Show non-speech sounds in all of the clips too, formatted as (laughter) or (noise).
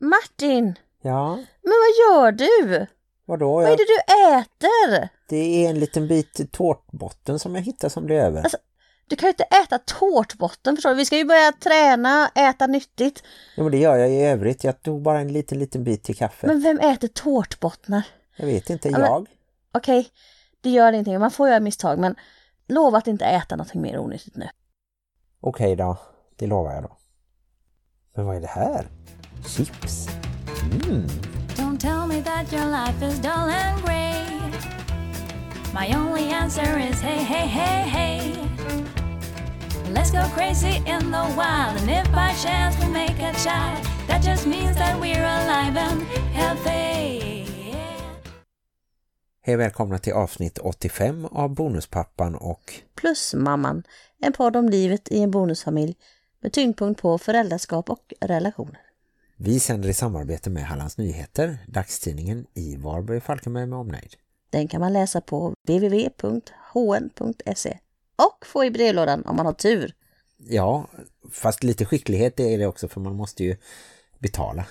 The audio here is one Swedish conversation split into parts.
Martin, Ja, men vad gör du? vadå? Vad är det du äter? det är en liten bit tårtbotten som jag hittar som blir över. Alltså- Du kan ju inte äta tårtbotten förstår du. Vi ska ju börja träna, äta nyttigt. Jo, men det gör jag i övrigt. Jag tog bara en liten, liten bit till kaffe. Men vem äter tårtbottnar? Jag vet inte, jag. Okej, det gör ingenting. Man får göra misstag men lova att inte äta någonting mer onyttigt nu. Okej då, det lovar jag då. Men vad är det här? Chips? Mm. Don't tell me that your life is dull and grey. My only answer is hey, hey, hey, hey. Let's go crazy in the wild, and if by chance we make a child, that just means that we're alive and healthy. Hej välkomna till avsnitt 85 av Bonuspappan och Plus mamman, en podd om livet i en bonusfamilj med tyngdpunkt på föräldraskap och relationer. Vi sänder i samarbete med Hallands Nyheter, dagstidningen i Varberg, Falkenberg med omnejd. Den kan man läsa på www.hn.se och få i brevlådan om man har tur. Ja, fast lite skicklighet är det också för man måste ju betala.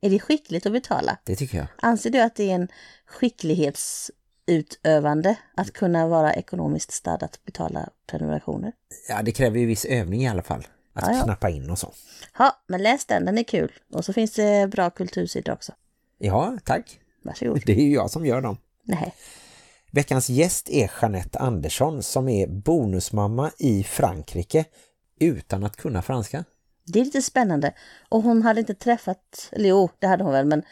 Är det skickligt att betala? Det tycker jag. Anser du att det är en skicklighetsutövande att kunna vara ekonomiskt stadd att betala prenumerationer? Ja, det kräver ju viss övning i alla fall. Att Ja, ja. knappa in och så. Ja, men läs den, den är kul. Och så finns det bra kultursidor också. Ja, tack. Varsågod. Det är ju jag som gör dem. Nej. Veckans gäst är Jeanette Andersson som är bonusmamma i Frankrike utan att kunna franska. Det är lite spännande. Och hon hade inte träffat, eller jo, det hade hon väl, men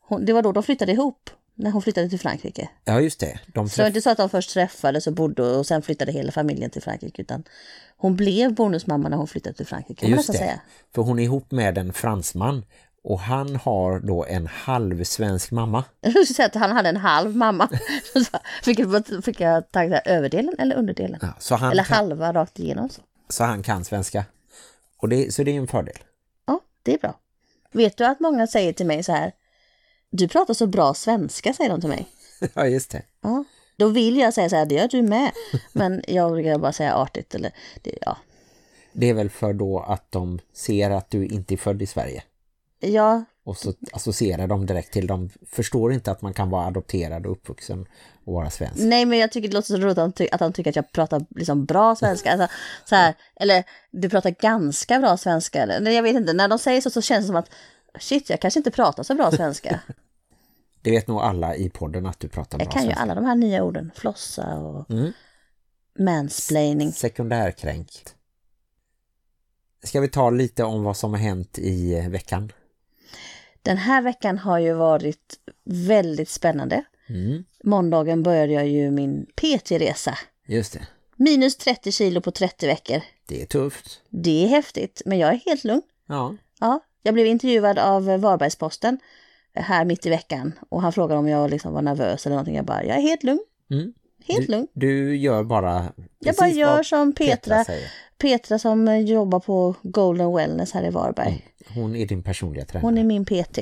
hon, det var då de flyttade ihop. När hon flyttade till Frankrike. Ja, just det. De Så det var träff... inte så att de först träffades och bodde och sen flyttade hela familjen till Frankrike. Utan hon blev bonusmamma när hon flyttade till Frankrike. Just det. säga. För hon är ihop med en fransman och han har då en halv svensk mamma. (laughs) Jag skulle säga att han hade en halv mamma. (laughs) Så fick, jag, tagga överdelen eller underdelen? Ja, så, han eller kan, halva rakt igenom. Så. så han kan svenska. Och det, så det är en fördel. Ja, det är bra. Vet du att många säger till mig så här. Du pratar så bra svenska, säger de till mig. (laughs) ja, just det. Ja, då vill jag säga så här, det gör du med. Men jag brukar bara säga artigt eller det, ja. Det är väl för då att de ser att du inte är född i Sverige. Ja, Och så associerar de direkt till, de förstår inte att man kan vara adopterad och uppvuxen och vara svensk. nej men jag tycker det låter så roligt att de, ty- att de tycker att jag pratar liksom bra svenska. Alltså, så här, eller du pratar ganska bra svenska. Eller, jag vet inte, när de säger så så känns det som att shit, jag kanske inte pratar så bra (laughs) svenska. Det vet nog alla i podden att du pratar bra Jag kan ju svenska. alla de här nya orden. Flossa och Mm. mansplaining. Sekundärkränkt. Ska vi ta lite om vad som har hänt i eh, veckan? Den här veckan har ju varit väldigt spännande. Mm. Måndagen började jag ju min PT-resa. Just det. Minus 30 kilo på 30 veckor. Det är tufft. Det är häftigt, men jag är helt lugn. Ja. Ja, jag blev intervjuad av Varbergsposten här mitt i veckan och han frågade om jag liksom var nervös eller någonting. Jag bara, jag är helt lugn. Mm. Helt Du, lugn. du gör bara Jag bara gör som Petra, säger. Petra som jobbar på Golden Wellness här i Varberg. Hon är din personliga tränare. Hon är min PT.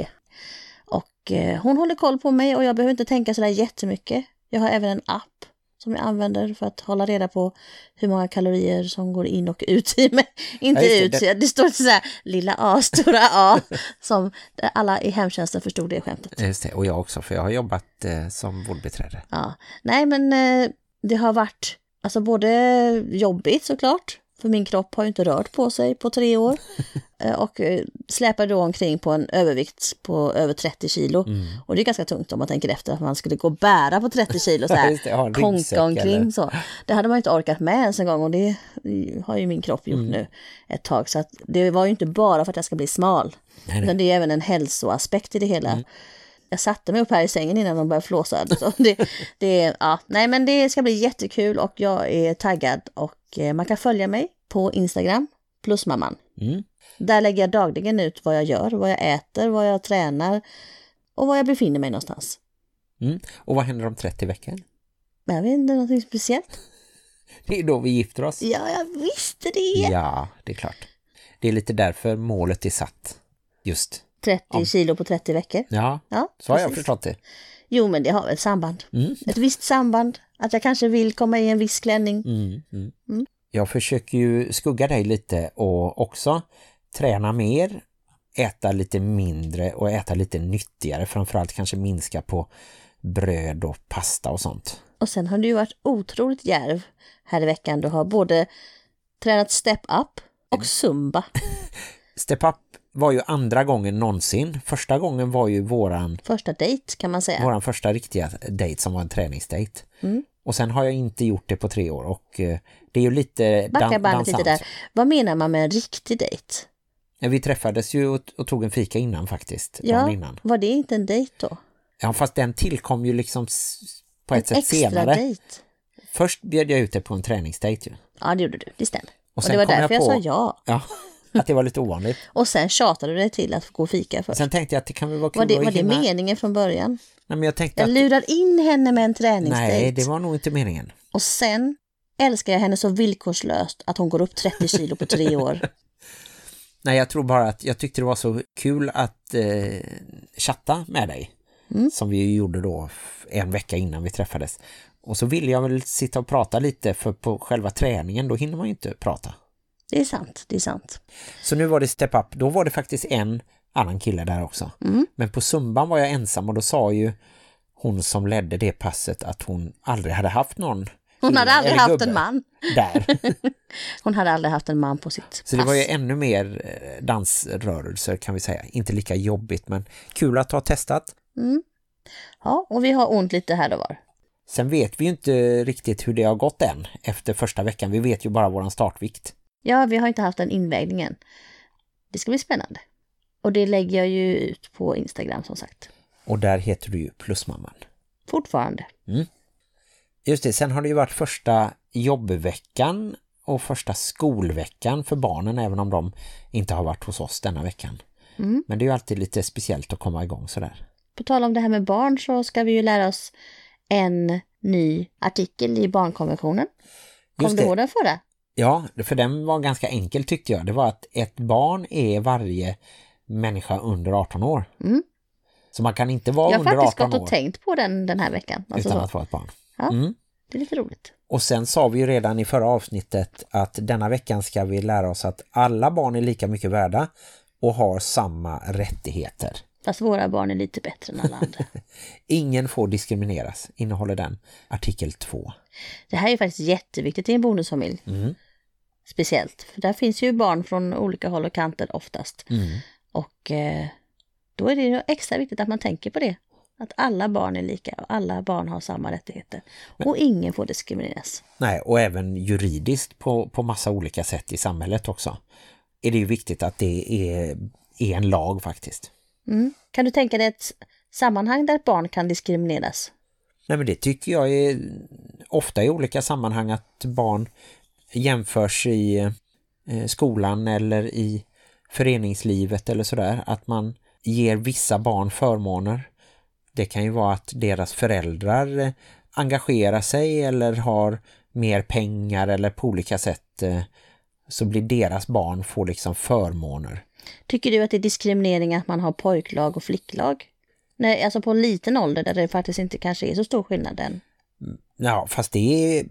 Och eh, hon håller koll på mig och jag behöver inte tänka sådär jättemycket. Jag har även en app som jag använder för att hålla reda på hur många kalorier som går in och ut i mig. (laughs) Inte Ja, det, ut, det- det, står så här lilla A, (laughs) stora A. Som alla i hemtjänsten förstod det skämtet. Just det, och jag också, för jag har jobbat eh, som vårdbiträde. Ja. Nej men eh, det har varit alltså både jobbigt såklart. För min kropp har ju inte rört på sig på tre år. (laughs) Eh, och eh, släpar då omkring på en övervikt på över 30 kilo. Mm. Och det är ganska tungt om man tänker efter att man skulle gå och bära på 30 kilo så här. (laughs) Det, konka omkring eller- så. Det hade man inte orkat med ens en gång och det har ju min kropp Mm. gjort nu ett tag. Så att det var ju inte bara för att jag ska bli smal. Nej, Utan det är även en hälsoaspekt i det hela. Mm. Jag satte mig upp här i sängen innan de började flåsa. (laughs) Så det, det, ja, nej, men det ska bli jättekul och jag är taggad. Och man kan följa mig på Instagram, plusmamman. Mm. Där lägger jag dagligen ut vad jag gör, vad jag äter, vad jag tränar och var jag befinner mig någonstans. Mm. Och vad händer om 30 veckor? Jag vet inte, någonting speciellt. (laughs) Det är då vi gifter oss. Ja, jag visste det! Ja, det är klart. Det är lite därför målet är satt. Just. 30 kilo på 30 veckor. Ja, Ja, så har jag förstått det. Jo, men det har väl ett samband. Mm. Ett visst samband. Att jag kanske vill komma i en viss klänning. Mm, mm. Mm. Jag försöker ju skugga dig lite och också träna mer äta lite mindre och äta lite nyttigare. Framförallt kanske minska på bröd och pasta och sånt. Och sen har du ju varit otroligt järv här i veckan. Du har både tränat step up och zumba. (laughs) Step Up var ju andra gången någonsin. Första gången var ju våran, Första dejt kan man säga. våran första riktiga dejt som var en träningsdejt. Mm. Och sen har jag inte gjort det på tre år och eh, det är ju lite Backa bandet lite där. Vad menar man med en riktig dejt? Vi träffades ju och, och tog en fika innan faktiskt. Ja, innan. var det inte en dejt då? Ja, fast den tillkom ju liksom på ett en sätt extra senare. dejt? Först bjöd jag ut det på en träningsdejt ju. Ja, det gjorde du. Det stämmer. Och Och, det var jag därför jag, på- sa ja. Ja, att det var lite ovanligt. Och sen tjatade du dig till att gå och fika först. Sen tänkte jag att det kan väl vara kul var det, att var det meningen från början? Nej, men jag tänkte Jag att... lurar in henne med en träningsdejt. Nej, det var nog inte meningen. Och sen älskar jag henne så villkorslöst att hon går upp 30 kilo på tre år. (laughs) Nej, jag tror bara att jag tyckte det var så kul att eh, chatta med dig. Mm. Som vi gjorde då en vecka innan vi träffades. Och så ville jag väl sitta och prata lite för på själva träningen då hinner man ju inte prata. Det är sant, det är sant. Så nu var det step up. Då var det faktiskt en annan kille där också. Mm. Men på Zumban var jag ensam och då sa ju hon som ledde det passet att hon aldrig hade haft någon Hon hade aldrig haft gubbe en man. Där. (laughs) Hon hade aldrig haft en man på sitt Så det var ju pass. ännu mer eh, dansrörelser kan vi säga. Inte lika jobbigt men kul att ha testat. Ja, och vi har ont lite här och var. Sen vet vi ju inte riktigt hur det har gått än efter första veckan. Vi vet ju bara våran startvikt. Ja, vi har inte haft den invägningen. Det ska bli spännande. Och det lägger jag ju ut på Instagram som sagt. Och där heter du ju Plusmamman. Fortfarande. Just det, sen har det ju varit första jobbveckan och första skolveckan för barnen även om de inte har varit hos oss denna veckan. Mm. Men det är ju alltid lite speciellt att komma igång sådär. På tal om det här med barn så ska vi ju lära oss en ny artikel i barnkonventionen. Kom du ihåg den förra? Ja, för den var ganska enkel tyckte jag. Det var att ett barn är varje människa under 18 år. Mm. Så man kan inte vara Jag har under faktiskt 18 gått år och tänkt på den den här veckan. Alltså utan så. att vara ett barn. Ja. Mm. Det är lite roligt. Och sen sa vi ju redan i förra avsnittet att denna veckan ska vi lära oss att alla barn är lika mycket värda och har samma rättigheter. Fast våra barn är lite bättre än alla andra. (laughs) Ingen får diskrimineras, innehåller den artikel 2. Det här är faktiskt jätteviktigt i en bonusfamilj. Mm. Speciellt. För där finns ju barn från olika håll och kanter oftast. Mm. Och eh, då är det extra viktigt att man tänker på det. Att alla barn är lika och alla barn har samma rättigheter. Och ingen får diskrimineras. Nej, och även juridiskt på, på massa olika sätt i samhället också. Är det ju viktigt att det är, är en lag faktiskt. Mm. Kan du tänka dig ett sammanhang där barn kan diskrimineras? Nej men det tycker jag är ofta i olika sammanhang att barn jämförs i eh, skolan eller i föreningslivet eller sådär. Att man ger vissa barn förmåner. Det kan ju vara att deras föräldrar eh, engagerar sig eller har mer pengar eller på olika sätt eh, så blir deras barn får liksom förmåner. Tycker du att det är diskriminering att man har pojklag och flicklag? Nej, alltså på en liten ålder där det faktiskt inte kanske är så stor skillnad än. Ja, fast det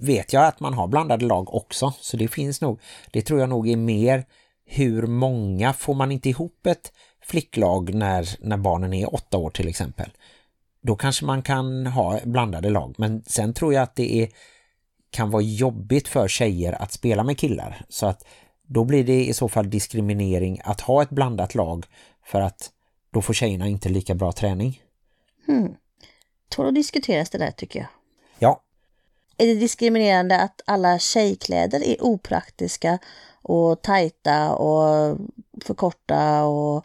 vet jag att man har blandade lag också. Så det finns nog, det tror jag nog är mer hur många får man inte ihop ett flicklag när, när barnen är åtta år till exempel. Då kanske man kan ha blandade lag. Men sen tror jag att det är, kan vara jobbigt för tjejer att spela med killar. Så att då blir det i så fall diskriminering att ha ett blandat lag för att då får tjejerna inte lika bra träning. Hmm. Tål att diskuteras det där tycker jag. Ja, är det diskriminerande att alla tjejkläder är opraktiska och tajta och för korta och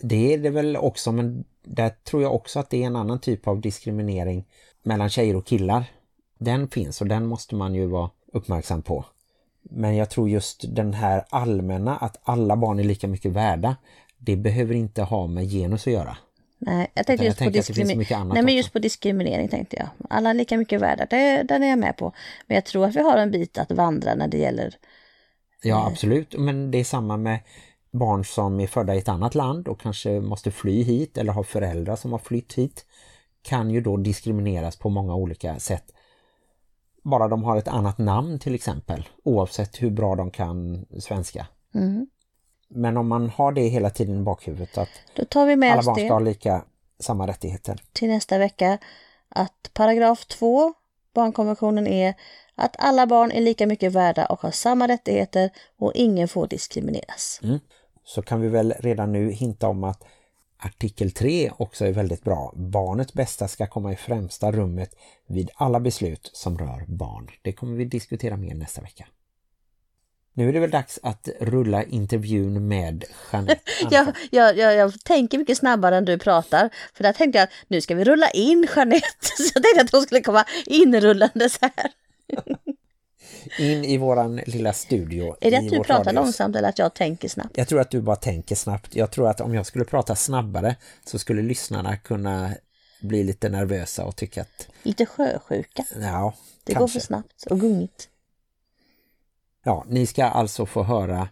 Det är det väl också, men där tror jag också att det är en annan typ av diskriminering mellan tjejer och killar. Den finns och den måste man ju vara uppmärksam på. Men jag tror just den här allmänna att alla barn är lika mycket värda, det behöver inte ha med genus att göra. Nej, jag tänkte jag just på det finns diskriminering. Nej, men just på diskriminering tänkte jag. Alla är lika mycket värda, det, den är jag med på. Men jag tror att vi har en bit att vandra när det gäller Ja, absolut. Men det är samma med barn som är födda i ett annat land och kanske måste fly hit eller har föräldrar som har flytt hit kan ju då diskrimineras på många olika sätt. Bara de har ett annat namn till exempel, oavsett hur bra de kan svenska. Mm. Men om man har det hela tiden i bakhuvudet att Då tar vi med alla barn ska ha lika samma rättigheter. till nästa vecka att paragraf 2 barnkonventionen är att alla barn är lika mycket värda och har samma rättigheter och ingen får diskrimineras. Så kan vi väl redan nu hinta om att artikel 3 också är väldigt bra. Barnets bästa ska komma i främsta rummet vid alla beslut som rör barn. Det kommer vi diskutera mer nästa vecka. Nu är det väl dags att rulla intervjun med Jeanette Jag, jag, jag, jag tänker mycket snabbare än du pratar. För där tänkte jag att nu ska vi rulla in Jeanette. (laughs) Så jag tänkte att hon skulle komma inrullande så här. (laughs) in i våran lilla studio. Är det att du pratar radios. långsamt eller att jag tänker snabbt? Jag tror att du bara tänker snabbt. Jag tror att om jag skulle prata snabbare så skulle lyssnarna kunna bli lite nervösa och tycka att Lite sjösjuka. ja, Det går kanske. för snabbt och gungigt. Ja, ni ska alltså få höra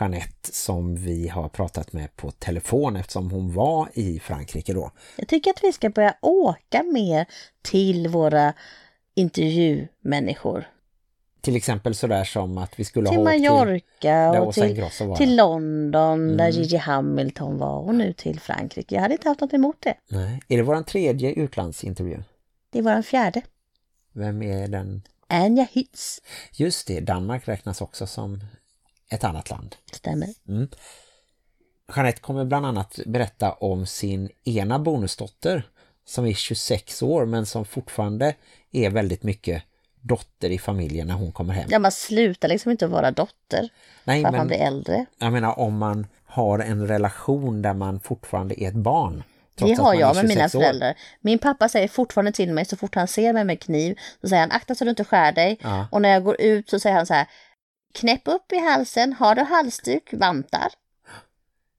Jeanette som vi har pratat med på telefon eftersom hon var i Frankrike då. Jag tycker att vi ska börja åka mer till våra intervjumänniskor. Till exempel sådär som att vi skulle Till ha åkt Mallorca där och Åsa till, till London där Mm. Gigi Hamilton var och nu till Frankrike. Jag hade inte haft något emot det. Nej. Är det våran tredje utlandsintervju? Det var en fjärde. Vem är den? Anja Hitz. Just det, Danmark räknas också som ett annat land. Stämmer. Jeanette kommer bland annat berätta om sin ena bonusdotter som är 26 år men som fortfarande är väldigt mycket dotter i familjen när hon kommer hem. Ja, man slutar liksom inte vara dotter Nej, för att man men blir äldre. jag menar om man har en relation där man fortfarande är ett barn. Det har jag med mina 26 år. föräldrar. Min pappa säger fortfarande till mig så fort han ser mig med kniv så säger han akta så du inte skär dig. Ja. Och när jag går ut så säger han så här knäpp upp i halsen, har du halsduk, vantar?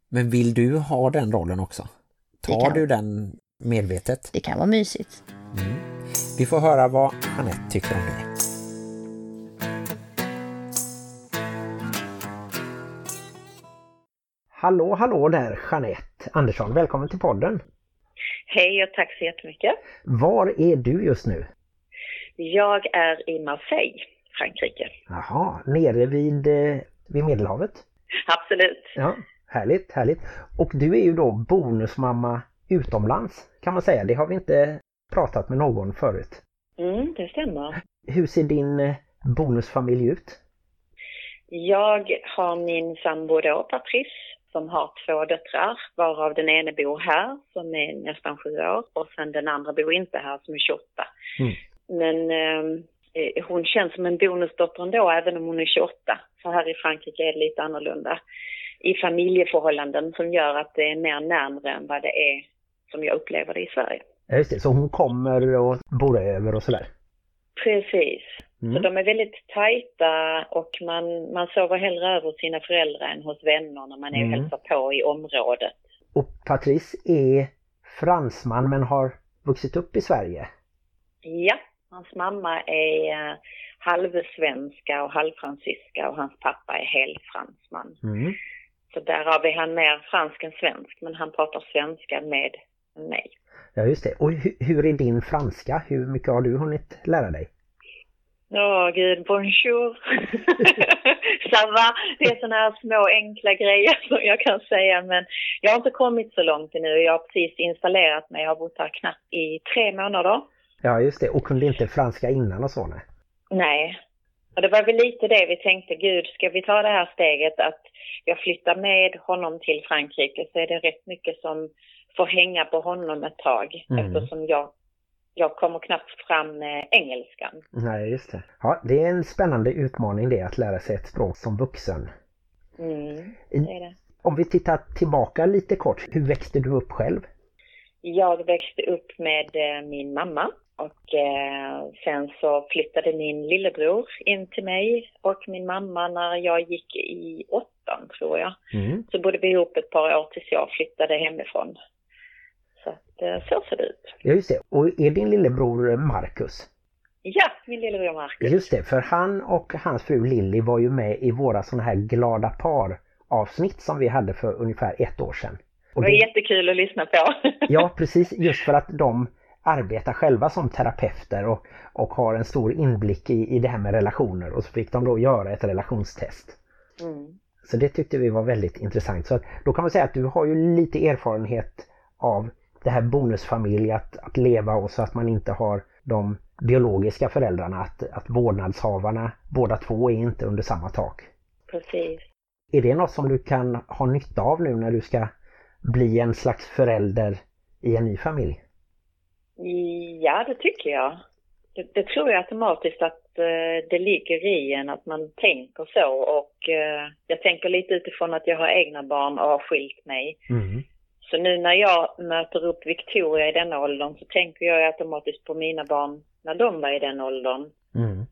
Men vill du ha den rollen också? Tar kan- du den medvetet? Det kan vara mysigt. Vi får höra vad Jeanette tycker om det. Hallå, hallå där Jeanette Andersson. Välkommen till podden. Hej och tack så jättemycket. Var är du just nu? Jag är i Marseille, Frankrike. Jaha, nere vid, eh, vid Medelhavet. Absolut. Ja, härligt, härligt. Och du är ju då bonusmamma utomlands kan man säga. Det har vi inte pratat med någon förut. Mm, det stämmer. Hur ser din eh, bonusfamilj ut? Jag har min sambo då, Patrice, som har två döttrar, varav den ene bor här, som är nästan sju år, och sen den andra bor inte här, som är 28. Mm. Men eh, hon känns som en bonusdotter ändå, även om hon är 28. För här i Frankrike är det lite annorlunda i familjeförhållanden som gör att det är mer närmre än vad det är som jag upplever det i Sverige. Ja, just det. Så hon kommer och bor över och sådär. Precis. Så Mm. de är väldigt tajta och man, man sover hellre över hos sina föräldrar än hos vänner när man är och Mm. hälsar på i området. Och Patrice är fransman men har vuxit upp i Sverige. Ja, hans mamma är eh, halvsvenska och halvfransyska och hans pappa är helfransman. Mm. Så därav är han mer fransk än svensk, men han pratar svenska med mig. Ja, just det. Och hu- hur är din franska? Hur mycket har du hunnit lära dig? Åh gud, bonjour! (laughs) Ça va? Det är sådana här små enkla grejer (laughs) som jag kan säga men jag har inte kommit så långt ännu. Jag har precis installerat mig. Jag har bott här knappt i tre månader. Ja, just det. Och kunde inte franska innan och så, nej. Nej. Och det var väl lite det vi tänkte, gud ska vi ta det här steget att jag flyttar med honom till Frankrike så är det rätt mycket som får hänga på honom ett tag Mm. eftersom jag, jag kommer knappt fram engelskan. Nej, just det. Ja, det är en spännande utmaning det att lära sig ett språk som vuxen. Mm, det är det. Om vi tittar tillbaka lite kort, hur växte du upp själv? Jag växte upp med eh, min mamma och eh, sen så flyttade min lillebror in till mig och min mamma när jag gick i åttan tror jag. Mm. Så bodde vi ihop ett par år tills jag flyttade hemifrån. Så eh, så ser det ut. Ja, just det. Och är din lillebror Marcus? Ja, min lillebror Marcus. Just det, för han och hans fru Lilly var ju med i våra sådana här glada par avsnitt som vi hade för ungefär ett år sedan. Det Och var jättekul att lyssna på. (laughs) Ja, precis. Just för att de arbetar själva som terapeuter och, och har en stor inblick i, i det här med relationer. Och så fick de då göra ett relationstest. Mm. Så det tyckte vi var väldigt intressant. Så att, då kan man säga att du har ju lite erfarenhet av det här bonusfamilj att, att leva och så att man inte har de biologiska föräldrarna, att, att vårdnadshavarna båda två är inte under samma tak. Precis. Är det något som du kan ha nytta av nu när du ska bli en slags förälder i en ny familj? Ja, det tycker jag. Det, det tror jag automatiskt att eh, det ligger i en att man tänker så och eh, jag tänker lite utifrån att jag har egna barn och har skilt mig. Mm. Så nu när jag möter upp Victoria i den åldern så tänker jag automatiskt på mina barn när de var i den åldern. Mm.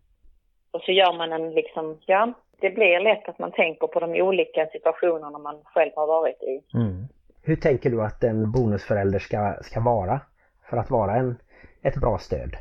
Och så gör man en liksom, ja, det blir lätt att man tänker på de olika situationerna man själv har varit i. Mm. Hur tänker du att en bonusförälder ska, ska vara för att vara en, ett bra stöd?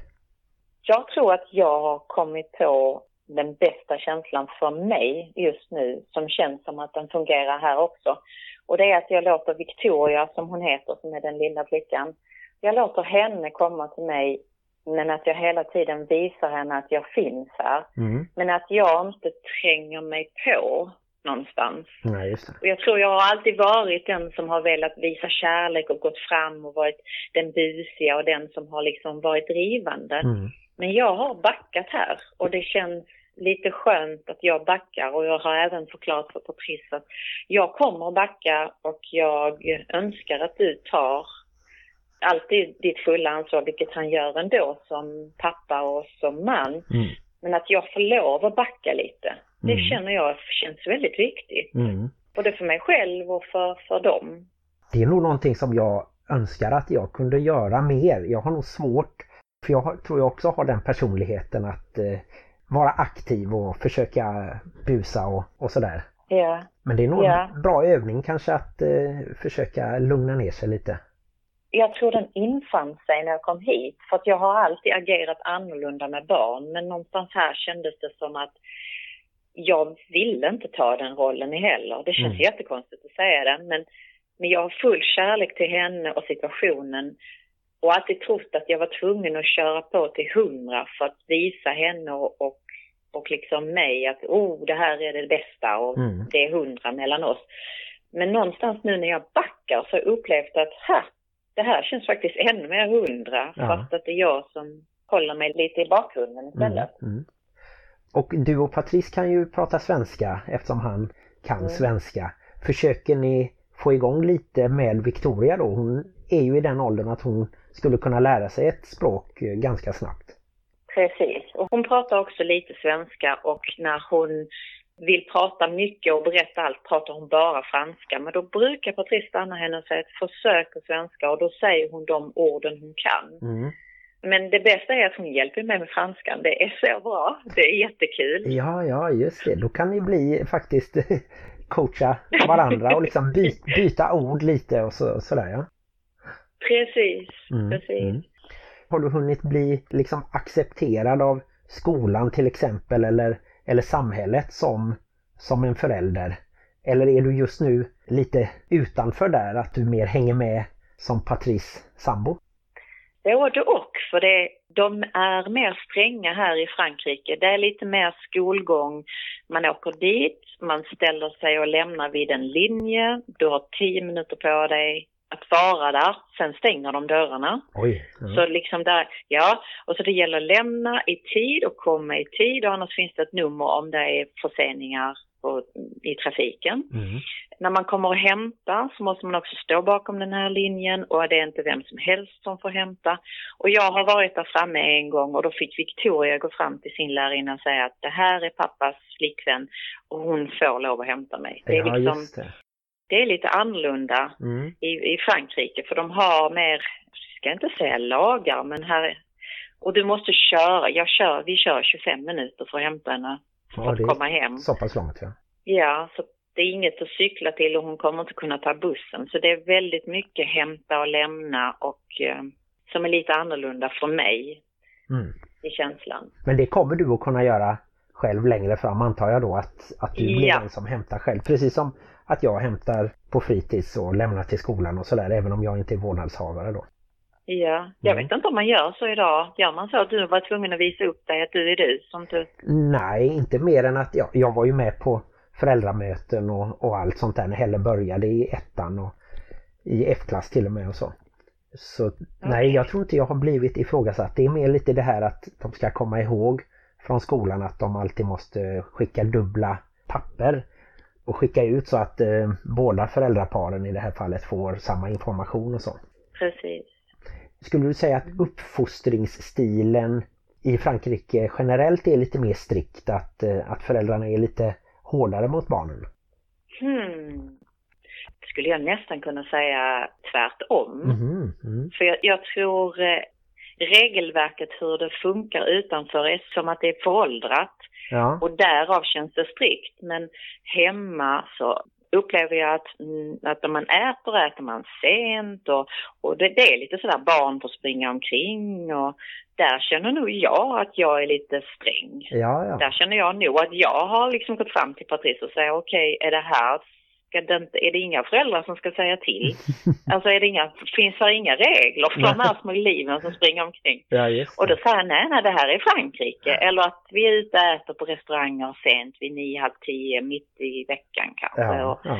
Jag tror att jag har kommit på den bästa känslan för mig just nu som känns som att den fungerar här också. Och det är att jag låter Victoria, som hon heter, som är den lilla flickan, jag låter henne komma till mig men att jag hela tiden visar henne att jag finns här. Mm. Men att jag inte tränger mig på någonstans. Nej, just det. Och jag tror jag har alltid varit den som har velat visa kärlek och gått fram och varit den busiga och den som har liksom varit drivande. Mm. Men jag har backat här och det känns lite skönt att jag backar och jag har även förklarat för Patrice att jag kommer att backa och jag önskar att du tar alltid ditt fulla ansvar, vilket han gör ändå som pappa och som man. Mm. Men att jag får lov att backa lite, det Mm. känner jag känns väldigt viktigt. Mm. Både för mig själv och för, för dem. Det är nog någonting som jag önskar att jag kunde göra mer. Jag har nog svårt, för jag har, tror jag också har den personligheten att eh, vara aktiv och försöka busa och, och sådär. Ja. Men det är nog Ja. en bra övning kanske att eh, försöka lugna ner sig lite. Jag tror den infann sig när jag kom hit, för att jag har alltid agerat annorlunda med barn, men någonstans här kändes det som att jag ville inte ta den rollen heller. Det känns Mm. jättekonstigt att säga det, men, men jag har full kärlek till henne och situationen och alltid trott att jag var tvungen att köra på till hundra för att visa henne och, och, och liksom mig att oh, det här är det bästa och Mm. det är hundra mellan oss. Men någonstans nu när jag backar så har jag upplevt att ha, det här känns faktiskt ännu mer hundra Ja. fast att det är jag som håller mig lite i bakgrunden istället. Mm. Mm. Och du och Patrice kan ju prata svenska eftersom han kan Mm. svenska. Försöker ni få igång lite med Victoria då? Hon är ju i den åldern att hon skulle kunna lära sig ett språk eh, ganska snabbt. Precis. Och hon pratar också lite svenska och när hon vill prata mycket och berätta allt pratar hon bara franska. Men då brukar Patrice stanna henne och säga att försök på svenska och då säger hon de orden hon kan. Mm. Men det bästa är att hon hjälper mig med franskan. Det är så bra. Det är jättekul. Ja, ja, just det. Då kan ni bli faktiskt (laughs) coacha varandra och liksom by, byta ord lite och så, sådär ja. Precis, Mm, precis. mm. Har du hunnit bli liksom accepterad av skolan till exempel eller, eller samhället som, som en förälder? Eller är du just nu lite utanför där, att du mer hänger med som Patrice sambo? Både och, för det, de är mer stränga här i Frankrike. Det är lite mer skolgång. Man åker dit, man ställer sig och lämnar vid en linje. Du har tio minuter på dig att vara där. Sen stänger de dörrarna. Oj. Ja. Så liksom där, ja, och så det gäller att lämna i tid och komma i tid och annars finns det ett nummer om det är förseningar på, i trafiken. Mm. När man kommer och hämtar så måste man också stå bakom den här linjen och det är inte vem som helst som får hämta. Och jag har varit där framme en gång och då fick Victoria gå fram till sin lärarinna och säga att det här är pappas flickvän och hon får lov att hämta mig. Det är, ja, liksom, det. Det är lite annorlunda Mm. i, i Frankrike för de har mer, ska inte säga lagar, men här och du måste köra, jag kör, vi kör 25 minuter för att hämta henne för Ja, att komma hem. så pass långt ja. Ja, så det är inget att cykla till och hon kommer inte kunna ta bussen. Så det är väldigt mycket hämta och lämna och eh, som är lite annorlunda för mig Mm. i känslan. Men det kommer du att kunna göra själv längre fram antar jag då att, att du blir Ja. den som hämtar själv. Precis som att jag hämtar på fritids och lämnar till skolan och sådär även om jag inte är vårdnadshavare då. Ja, jag Mm. vet inte om man gör så idag. Gör man så att du var tvungen att visa upp dig att du är du som du... Nej, inte mer än att jag, jag var ju med på föräldramöten och, och allt sånt där när Helle började i ettan och i F-klass till och med och så. Så nej, jag tror inte jag har blivit ifrågasatt. Det är mer lite det här att de ska komma ihåg från skolan att de alltid måste skicka dubbla papper och skicka ut så att eh, båda föräldraparen i det här fallet får samma information och så. Precis. Skulle du säga att uppfostringsstilen i Frankrike generellt är lite mer strikt? Att, eh, att föräldrarna är lite hårdare mot barnen? Hmm. Det skulle jag nästan kunna säga tvärtom. Mhm, mm. För jag, jag tror eh, regelverket hur det funkar utanför är som att det är föråldrat Ja, och därav känns det strikt. Men hemma så upplever jag att, mm, att när man äter, äter man sent och, och det, det är lite sådär barn får springa omkring och där känner nog jag att jag är lite sträng. ja, ja. Där känner jag nog att jag har liksom gått fram till Patrice och säger okej, är det här ska det inte, är det inga föräldrar som ska säga till? (laughs) Alltså är det inga, finns det inga regler för de här små liven som springer omkring? ja Och då säger han, nej, nej, det här är Frankrike. Eller att vi är ute och äter på restauranger sent vid nio, halv tio, mitt i veckan kanske. Ja, Och ja.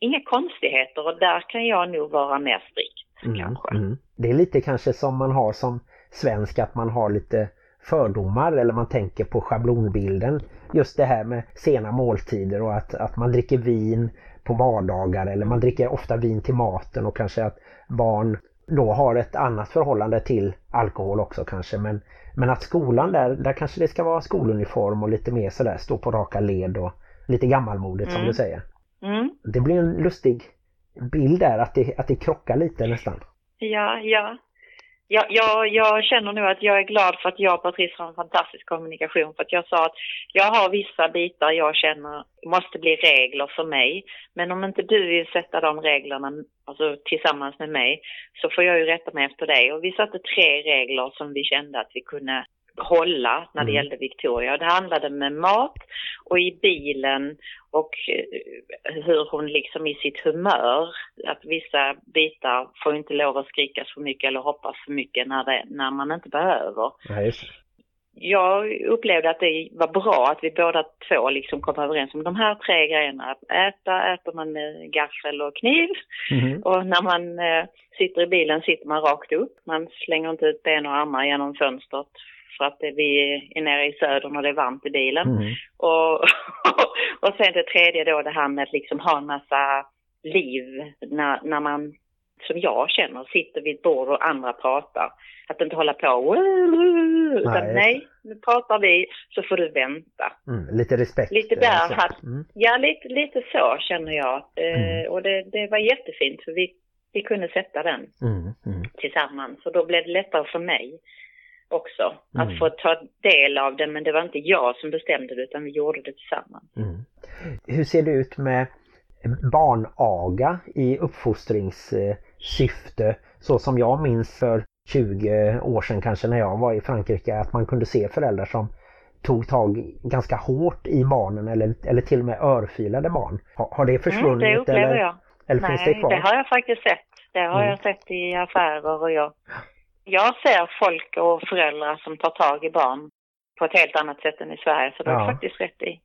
inga konstigheter och där kan jag nog vara mer strikt Mm, kanske. mm. Det är lite kanske som man har som svensk att man har lite fördomar eller man tänker på schablonbilden. Just det här med sena måltider och att, att man dricker vin på vardagar eller man dricker ofta vin till maten och kanske att barn då har ett annat förhållande till alkohol också kanske. Men, men att skolan där, där kanske det ska vara skoluniform och lite mer sådär stå på raka led och lite gammalmodigt som Mm. du säger. Mm. Det blir en lustig bild där att det, att det krockar lite nästan. Ja, ja. Jag, jag, jag känner nu att jag är glad för att jag och Patrice har en fantastisk kommunikation. För att jag sa att jag har vissa bitar jag känner måste bli regler för mig. Men om inte du vill sätta de reglerna alltså, tillsammans med mig så får jag ju rätta mig efter dig. Och vi satte tre regler som vi kände att vi kunde hålla när det Mm. gällde Victoria. Det handlade med mat och i bilen och eh, hur hon liksom i sitt humör, att vissa bitar får inte lov att skrikas för mycket eller hoppas för mycket när, det, när man inte behöver. Det. Jag upplevde att det var bra att vi båda två liksom kom överens om de här tre grejerna. Att äta, äter man med gaffel och kniv. Mhm. Och när man eh, sitter i bilen sitter man rakt upp. Man slänger inte ut ben och armar genom fönstret för att vi är nere i södern och det är varmt i bilen. Mhm. Och, (laughs) och sen det tredje då det här med att liksom ha en massa liv när, när man, som jag känner, sitter vid ett bord och andra pratar. Att inte hålla på utan Nej, just nej, nu pratar vi så får du vänta. Mm, lite respekt. Lite eh, där så. fast- Mm. Ja, lite, lite så känner jag. Eh, Mm. Och det, det var jättefint för vi, vi kunde sätta den Mm, mm. tillsammans. Och då blev det lättare för mig också Mm. att få ta del av det. Men det var inte jag som bestämde det utan vi gjorde det tillsammans. Mm. Hur ser det ut med barnaga i uppfostringssyfte? Så som jag minns för 20 år sedan kanske när jag var i Frankrike att man kunde se föräldrar som tog tag ganska hårt i barnen eller, eller till och med örfilade barn. Har, har det försvunnit? Mm, det upplever eller, jag. eller Nej, finns det kvar? det har jag faktiskt sett. Det har Mm. jag sett i affärer och jag, jag ser folk och föräldrar som tar tag i barn på ett helt annat sätt än i Sverige. Så det har Ja. du faktiskt rätt i.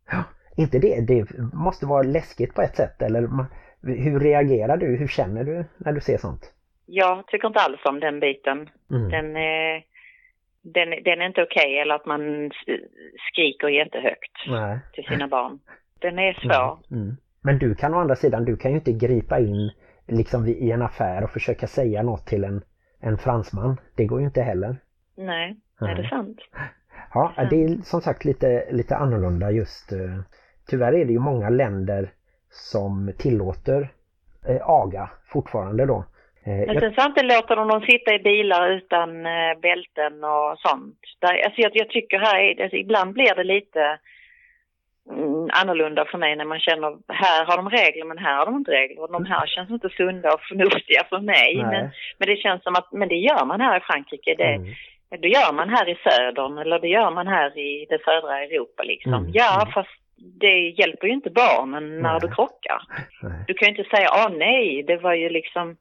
Inte det, det måste vara läskigt på ett sätt eller hur reagerar du? Hur känner du när du ser sånt? Jag tycker inte alls om den biten. Mm. Den är, den, den är inte okej eller att man skriker jättehögt Nej. till sina barn. Den är svår. Mm. Mm. Men du kan å andra sidan, du kan ju inte gripa in liksom i en affär och försöka säga något till en, en fransman. Det går ju inte heller. Nej, är det sant? Ja, det är som sagt lite, lite annorlunda just. eh, Tyvärr är det ju många länder som tillåter eh, aga fortfarande då. Eh, Men sen samtidigt låter de dem sitta i bilar utan bälten och sånt. Där, alltså jag, jag tycker här, är, alltså ibland blir det lite annorlunda för mig när man känner här har de regler men här har de inte regler. Och de här känns inte sunda och förnuftiga för mig. Men, men det känns som att men det gör man här i Frankrike. Det, mm, det gör man här i södern eller det gör man här i det södra Europa liksom. Mm, Ja mm. fast det hjälper ju inte barnen när Nej. du krockar. nej. Du kan ju inte säga, åh nej, det var ju liksom,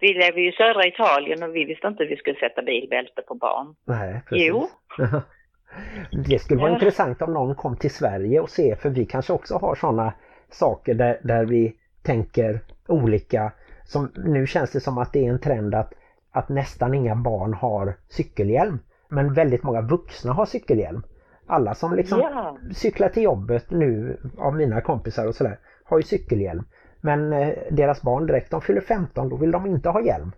vi lever ju i södra Italien och vi visste inte att vi skulle sätta bilbälte på barn. nej, precis. Jo. (laughs) Det skulle vara Ja. intressant om någon kom till Sverige och se för vi kanske också har sådana saker där, där vi tänker olika. Som, nu känns det som att det är en trend att, att nästan inga barn har cykelhjälm. Men väldigt många vuxna har cykelhjälm. Alla som liksom Ja. cyklar till jobbet nu av mina kompisar och sådär har ju cykelhjälm. Men eh, deras barn direkt de fyller 15 då vill de inte ha hjälm.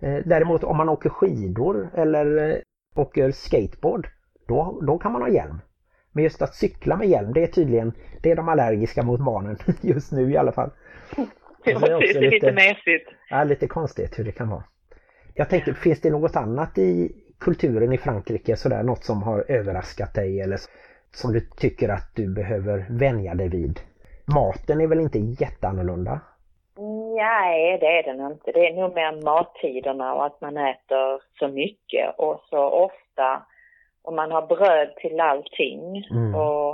Eh, däremot om man åker skidor eller eh, åker skateboard då, då kan man ha hjälm. Men just att cykla med hjälm det är tydligen det är de allergiska mot barnen (laughs) just nu i alla fall. Det är också lite lite- mesigt. Ja, lite konstigt hur det kan vara. Jag tänkte, finns det något annat i kulturen i Frankrike sådär, något som har överraskat dig eller som du tycker att du behöver vänja dig vid? Maten är väl inte jätteannorlunda? Nej, det är den inte. Det är nog mer mattiderna och att man äter så mycket och så ofta. Och man har bröd till allting Mm. och,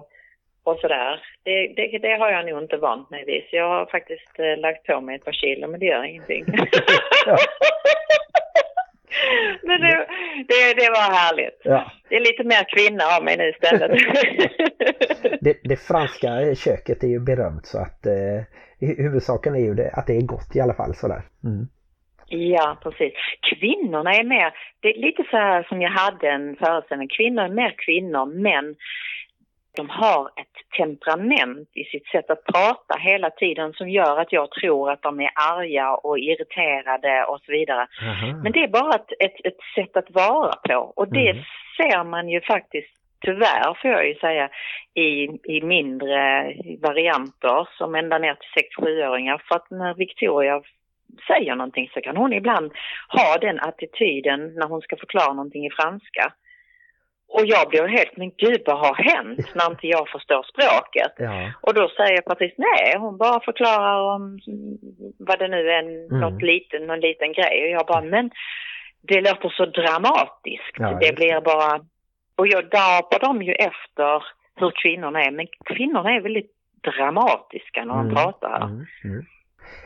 och sådär. Det, det, det har jag nog inte vant mig vid. Så jag har faktiskt eh, lagt på mig ett par kilo, men det gör ingenting. (laughs) Men det, det, det var härligt. Ja. Det är lite mer kvinna av mig nu istället. (laughs) Det, franska köket är ju berömt så att eh, hu- huvudsaken är ju att det är gott i alla fall sådär. Mm. Ja, precis. Kvinnorna är mer, det är lite så här som jag hade en föreställning, kvinnor är mer kvinnor men de har ett temperament i sitt sätt att prata hela tiden som gör att jag tror att de är arga och irriterade och så vidare. Aha. Men det är bara ett, ett, ett sätt att vara på och det Mm. ser man ju faktiskt tyvärr får jag ju säga i, i mindre varianter som ända ner till 6-7-åringar för att när Victoria säger någonting så kan hon ibland ha den attityden när hon ska förklara någonting i franska. Och jag blir helt, men gud vad har hänt när inte jag förstår språket? Ja. Och då säger Patrice, nej hon bara förklarar om vad det nu är, Mm. något liten, någon liten grej. Och jag bara, men det låter så dramatiskt. Ja, det blir bara, och jag dapar dem ju efter hur kvinnorna är. Men kvinnorna är väldigt dramatiska när de Mm, pratar. Mm. Mm.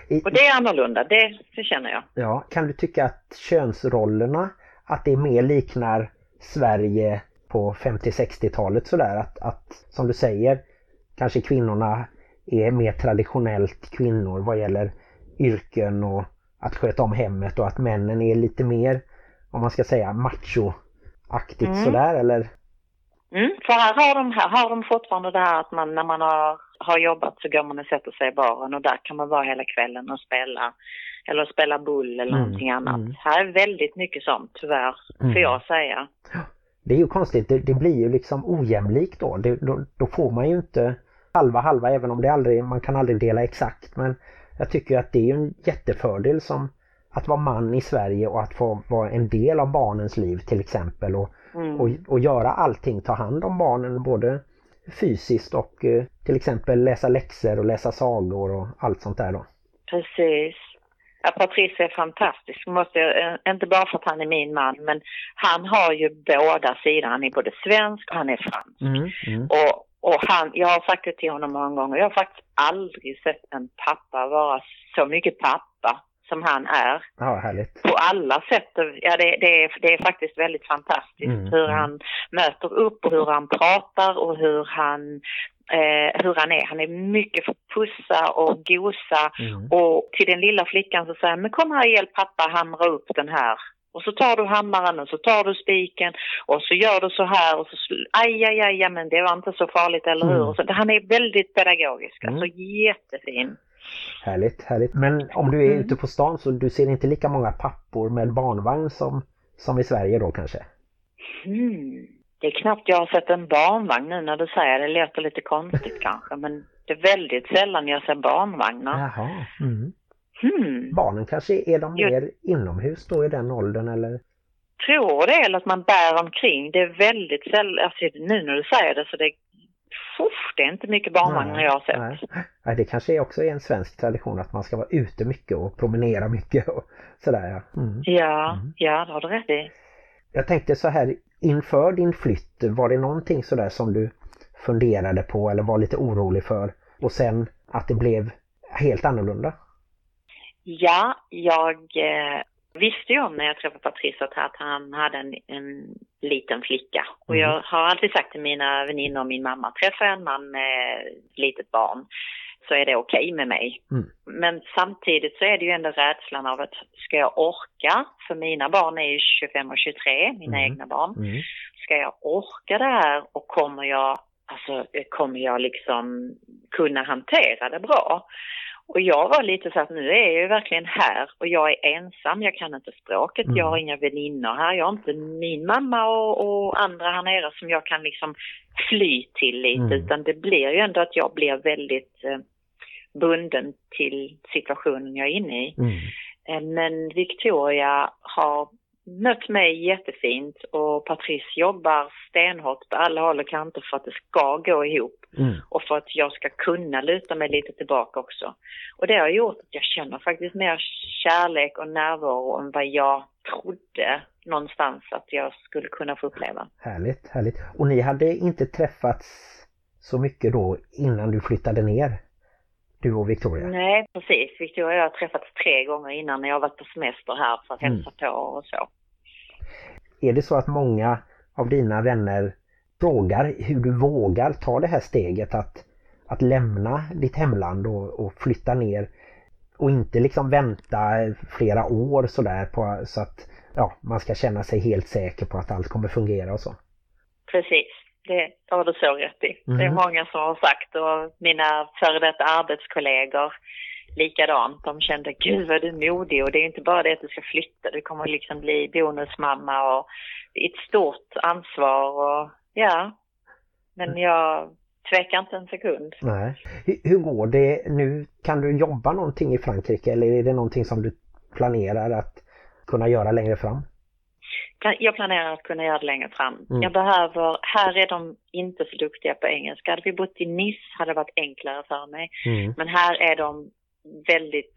I, Och det är annorlunda, det, det känner jag. Ja, kan du tycka att könsrollerna, att det mer liknar Sverige på 50-60-talet sådär? Att, att, som du säger, kanske kvinnorna är mer traditionellt kvinnor vad gäller yrken och att sköta om hemmet och att männen är lite mer, om man ska säga, macho-aktigt Mm. sådär eller? Mm, för här har, de, här har de fortfarande det här att man, när man har, har jobbat så går man och sätter sig i baren och där kan man vara hela kvällen och spela. Eller spela bull eller Mm, någonting annat. mm. Här är väldigt mycket sånt tyvärr, Mm. får jag säga. Det är ju konstigt, det, det blir ju liksom ojämlikt då. Det, då. Då får man ju inte halva halva även om det aldrig, man kan aldrig dela exakt. Men jag tycker att det är en jättefördel som att vara man i Sverige och att få vara en del av barnens liv till exempel. Och, Mm. och, och göra allting, ta hand om barnen både fysiskt och eh, till exempel läsa läxor och läsa sagor och allt sånt där då. Precis. Ja, Patrice är fantastisk, måste jag, eh, inte bara för att han är min man, men han har ju båda sidor. Han är både svensk och han är fransk. Mm, mm. Och, och han, jag har sagt det till honom många gånger, jag har faktiskt aldrig sett en pappa vara så mycket pappa som han är. Ja, härligt. På alla sätt. Ja, det, det, är, det är faktiskt väldigt fantastiskt Mm, hur mm. han möter upp och hur han pratar och hur han, eh, hur han är. Han är mycket för pussa och gosa Mm. och till den lilla flickan så säger han, men kom här och hjälp pappa hamra upp den här. Och så tar du hammaren och så tar du spiken och så gör du så här och så aj, aj, aj, men det var inte så farligt, eller hur? Mm. Så, han är väldigt pedagogisk, Mm. alltså jättefin. Härligt, härligt. Men om du är Mm. ute på stan så du ser inte lika många pappor med barnvagn som, som i Sverige då kanske? Hmm. Det är knappt jag har sett en barnvagn nu när du säger det. Det låter lite konstigt (laughs) kanske, men det är väldigt sällan jag ser barnvagnar. Jaha. Mm. Hmm. Barnen kanske är de mer inomhus då i den åldern eller? Tror det, eller att man bär omkring. Det är väldigt sällan, alltså nu när du säger det så det, Uff, det är inte mycket barnvagnar jag har sett. Nej. Nej, det kanske också är en svensk tradition att man ska vara ute mycket och promenera mycket och sådär ja. Mm. Ja, Mm. ja, det har du rätt i. Jag tänkte så här, inför din flytt, var det någonting sådär som du funderade på eller var lite orolig för? Och sen att det blev helt annorlunda? Ja, jag eh, visste ju om när jag träffade Patrice att, att han hade en, en, liten flicka. Och Mm. jag har alltid sagt till mina väninnor och min mamma, träffar jag en man med ett litet barn så är det okej med mig. Mm. Men samtidigt så är det ju ändå rädslan av att ska jag orka, för mina barn är ju 25 och 23, mina Mm. egna barn. Mm. Ska jag orka det här och kommer jag, alltså, kommer jag liksom kunna hantera det bra? Och jag var lite så att nu är jag ju verkligen här och jag är ensam, jag kan inte språket, Mm. jag har inga väninnor här, jag har inte min mamma och, och andra här nere som jag kan liksom fly till lite, Mm. utan det blir ju ändå att jag blir väldigt eh, bunden till situationen jag är inne i. Mm. Eh, Men Victoria har mött mig jättefint och Patrice jobbar stenhårt på alla håll och kanter för att det ska gå ihop Mm. och för att jag ska kunna luta mig lite tillbaka också. Och det har gjort att jag känner faktiskt mer kärlek och närvaro än vad jag trodde någonstans att jag skulle kunna få uppleva. Härligt, härligt. Och ni hade inte träffats så mycket då innan du flyttade ner? Du och Victoria? Nej, precis. Victoria och jag har träffats tre gånger innan när jag varit på semester här för att Mm. hälsa på och så. Är det så att många av dina vänner frågar hur du vågar ta det här steget att, att lämna ditt hemland och, och flytta ner och inte liksom vänta flera år sådär på, så att ja, man ska känna sig helt säker på att allt kommer fungera och så? Precis, det har du så rätt i. Det är Mhm. många som har sagt och mina före detta arbetskollegor likadant. De kände, gud vad du är modig och det är inte bara det att du ska flytta, du kommer liksom bli bonusmamma och det är ett stort ansvar och ja. Men jag tvekar inte en sekund. Nej. Hur går det nu? Kan du jobba någonting i Frankrike eller är det någonting som du planerar att kunna göra längre fram? Jag planerar att kunna göra det längre fram. Mm. Jag behöver, här är de inte så duktiga på engelska. Hade vi bott i Nice hade det varit enklare för mig. Mm. Men här är de väldigt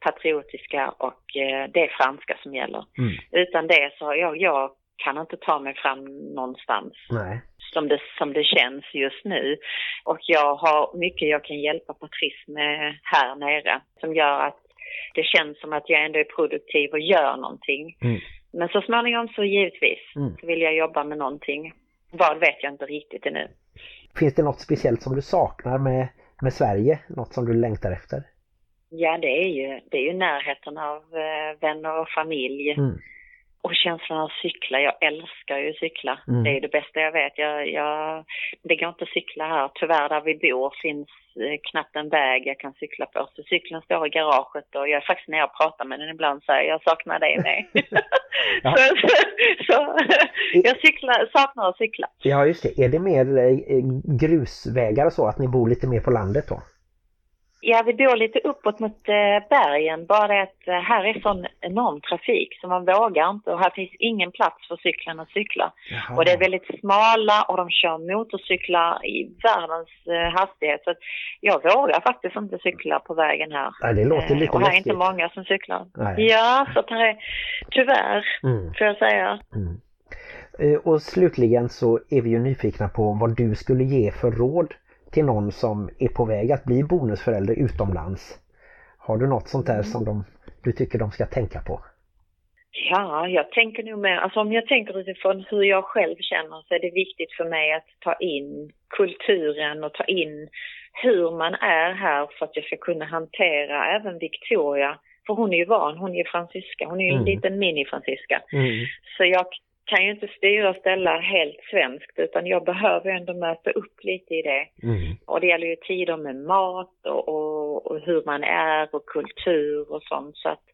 patriotiska och eh, det är franska som gäller. Mm. Utan det så jag, jag kan inte ta mig fram någonstans Nej. som det, som det känns just nu. Och jag har mycket jag kan hjälpa Patrice med här nere som gör att det känns som att jag ändå är produktiv och gör någonting. Mm. Men så småningom så givetvis Mm. så vill jag jobba med någonting. Vad vet jag inte riktigt ännu. Finns det något speciellt som du saknar med, med Sverige? Något som du längtar efter? Ja, det är ju, det är ju närheten av eh, vänner och familj. Mm. Och känslan av cykla. Jag älskar ju cykla. Mm. Det är det bästa jag vet. Jag, jag, det går inte att cykla här. Tyvärr där vi bor finns eh, knappt en väg jag kan cykla på. Så cykeln står i garaget och jag är faktiskt när jag pratar med den ibland säger jag saknar dig med. (laughs) (laughs) Ja. så, så jag cyklar, saknar att cykla. Ja just det. Är det mer eh, grusvägar och så? Att ni bor lite mer på landet då? Ja, vi bor lite uppåt mot eh, bergen. Bara det att eh, här är sån enorm trafik så man vågar inte och här finns ingen plats för cyklarna att cykla. Jaha. Och det är väldigt smala och de kör motorcyklar i världens eh, hastighet. Så jag vågar faktiskt inte cykla på vägen här. Nej, det låter lite och här är läskigt. inte många som cyklar. Nej. Ja, så här är tyvärr, Mm. får jag säga. Mm. Och slutligen så är vi ju nyfikna på vad du skulle ge för råd till någon som är på väg att bli bonusförälder utomlands. Har du något sånt där som de, du tycker de ska tänka på? Ja, jag tänker nog mer, alltså om jag tänker utifrån hur jag själv känner så är det viktigt för mig att ta in kulturen och ta in hur man är här för att jag ska kunna hantera även Victoria. För hon är ju van, hon är ju fransyska, hon är ju en Mm. liten mini-fransyska. Mm. Så jag kan ju inte styra och ställa helt svenskt utan jag behöver ändå möta upp lite i det. Mm. Och det gäller ju tider med mat och, och, och hur man är och kultur och sånt. Så att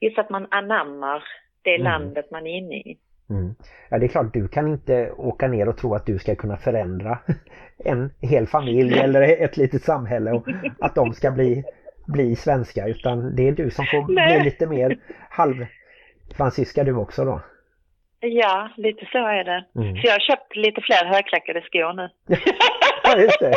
just att man anammar det Mm. landet man är inne i. Mm. Ja det är klart, du kan inte åka ner och tro att du ska kunna förändra (laughs) en hel familj eller ett litet samhälle och att de ska bli, bli svenska utan det är du som får Nej. bli lite mer halvfransyska du också då. Ja, lite så är det. Mm. Så jag har köpt lite fler högklackade skor nu. (laughs) Ja, just det.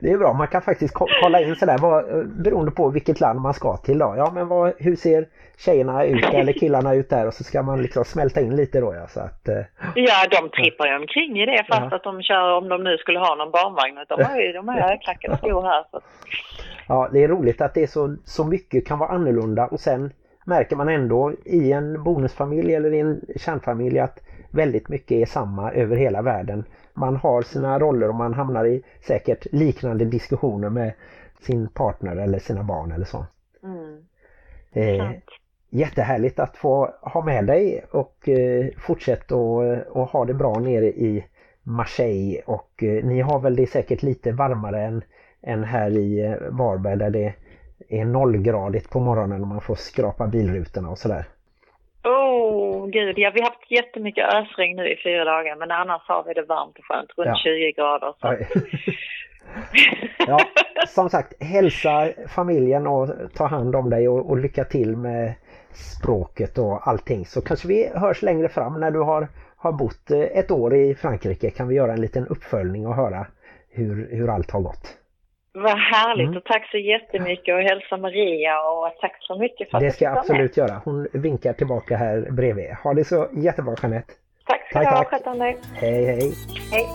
Det är bra, man kan faktiskt ko- kolla in sådär vad, eh, beroende på vilket land man ska till då. Ja men vad, hur ser tjejerna ut eller killarna ut där och så ska man liksom smälta in lite då ja. Så att, eh, Ja, de trippar ju omkring i det fast Ja. att de kör, om de nu skulle ha någon barnvagn. De har ju de här högklackade skor här. Så. ja, det är roligt att det är så, så mycket kan vara annorlunda och sen märker man ändå i en bonusfamilj eller i en kärnfamilj att väldigt mycket är samma över hela världen. Man har sina roller och man hamnar i säkert liknande diskussioner med sin partner eller sina barn eller så. Mm. Eh, jättehärligt att få ha med dig och eh, fortsätta och, och ha det bra nere i Marseille och eh, ni har väl det säkert lite varmare än, än här i eh, Varberg där det är nollgradigt på morgonen och man får skrapa bilrutorna och sådär. Åh, gud. Ja, vi har haft jättemycket ösregn nu i fyra dagar, men annars har vi det varmt och skönt, runt Ja. 20 grader. (laughs) Ja, som sagt, hälsa familjen och ta hand om dig och, och lycka till med språket och allting. Så kanske vi hörs längre fram när du har, har bott eh, ett år i Frankrike kan vi göra en liten uppföljning och höra hur, hur allt har gått. Vad härligt Mm. och tack så jättemycket och hälsa Maria och tack så mycket för att Det ska jag vara med. absolut göra. Hon vinkar tillbaka här bredvid. Ha det så jättebra Jeanette. Tack ska Tack, du ha, tack. sköt om dig. Hej hej! Hej.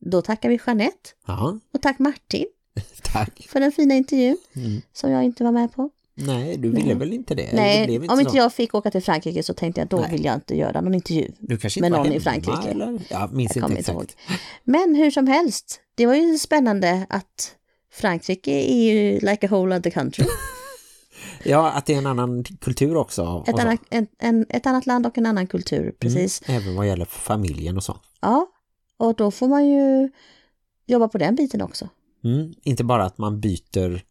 Då tackar vi Jeanette Ja, och tack Martin (laughs) tack. för den fina intervjun Mm. som jag inte var med på. Nej, du ville Nej. väl inte det? Eller det Nej, blev om inte jag fick åka till Frankrike så tänkte jag då Nej. vill jag inte göra någon intervju. Du kanske med inte var någon i hemma, Frankrike. Eller? Ja, minns Jag inte inte exakt. Men hur som helst, det var ju spännande att Frankrike är ju like a whole other country. (laughs) Ja, att det är en annan kultur också. Ett så. annat, en, en, ett annat land och en annan kultur, precis. Mm, även vad gäller familjen och så. Ja, och då får man ju jobba på den biten också. Mm, inte bara att man byter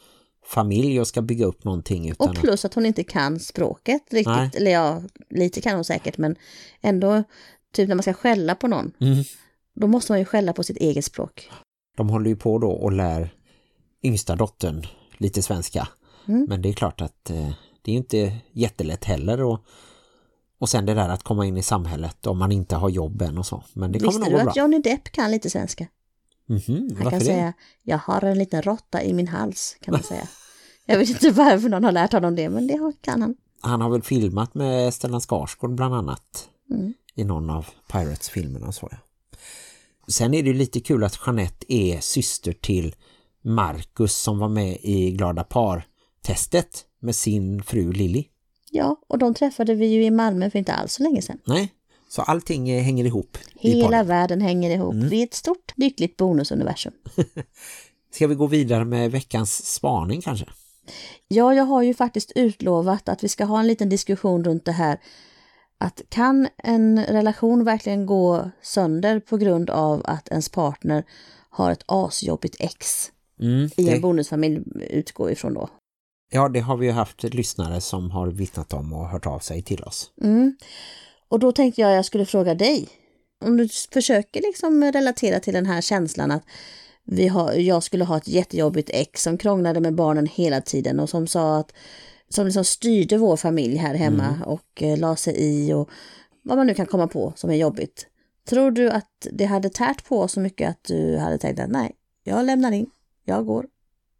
familj och ska bygga upp någonting utan Och plus att hon inte kan språket riktigt, Nej. eller ja, lite kan hon säkert, men ändå, typ när man ska skälla på någon, att mm, då måste man ju skälla på sitt eget språk. de håller ju på då och lär yngsta dottern lite svenska. Mm. Men det är klart att eh, det är inte jättelätt heller och, och sen det där att komma in i samhället om man inte har jobb än och så. Men det kommer Visste nog du gå bra. att Johnny Depp kan lite svenska? Mhm, Han varför kan det? säga, jag har en liten råtta i min hals, kan man säga. (laughs) Jag vet inte varför någon har lärt honom det, men det kan han. Han har väl filmat med Stellan Skarsgård bland annat Mm. i någon av Pirates-filmerna så jag. Sen är det ju lite kul att Jeanette är syster till Marcus som var med i Glada par-testet med sin fru Lilly. Ja, och de träffade vi ju i Malmö för inte alls så länge sedan. Nej, så allting hänger ihop. Hela världen hänger ihop. Mm. Vi är ett stort, lyckligt bonusuniversum. (laughs) Ska vi gå vidare med veckans spaning kanske? Ja, jag har ju faktiskt utlovat att vi ska ha en liten diskussion runt det här. Att kan en relation verkligen gå sönder på grund av att ens partner har ett asjobbigt ex Mm, i det, en bonusfamilj utgår ifrån då? ja, det har vi ju haft lyssnare som har vittnat om och hört av sig till oss. Mm. Och då tänkte jag jag skulle fråga dig. Om du försöker liksom relatera till den här känslan att vi har, jag skulle ha ett jättejobbigt ex som krånglade med barnen hela tiden och som sa att som liksom styrde vår familj här hemma och eh, la sig i och vad man nu kan komma på som är jobbigt. Tror du att det hade tärt på så mycket att du hade tänkt att nej, jag lämnar in, jag går.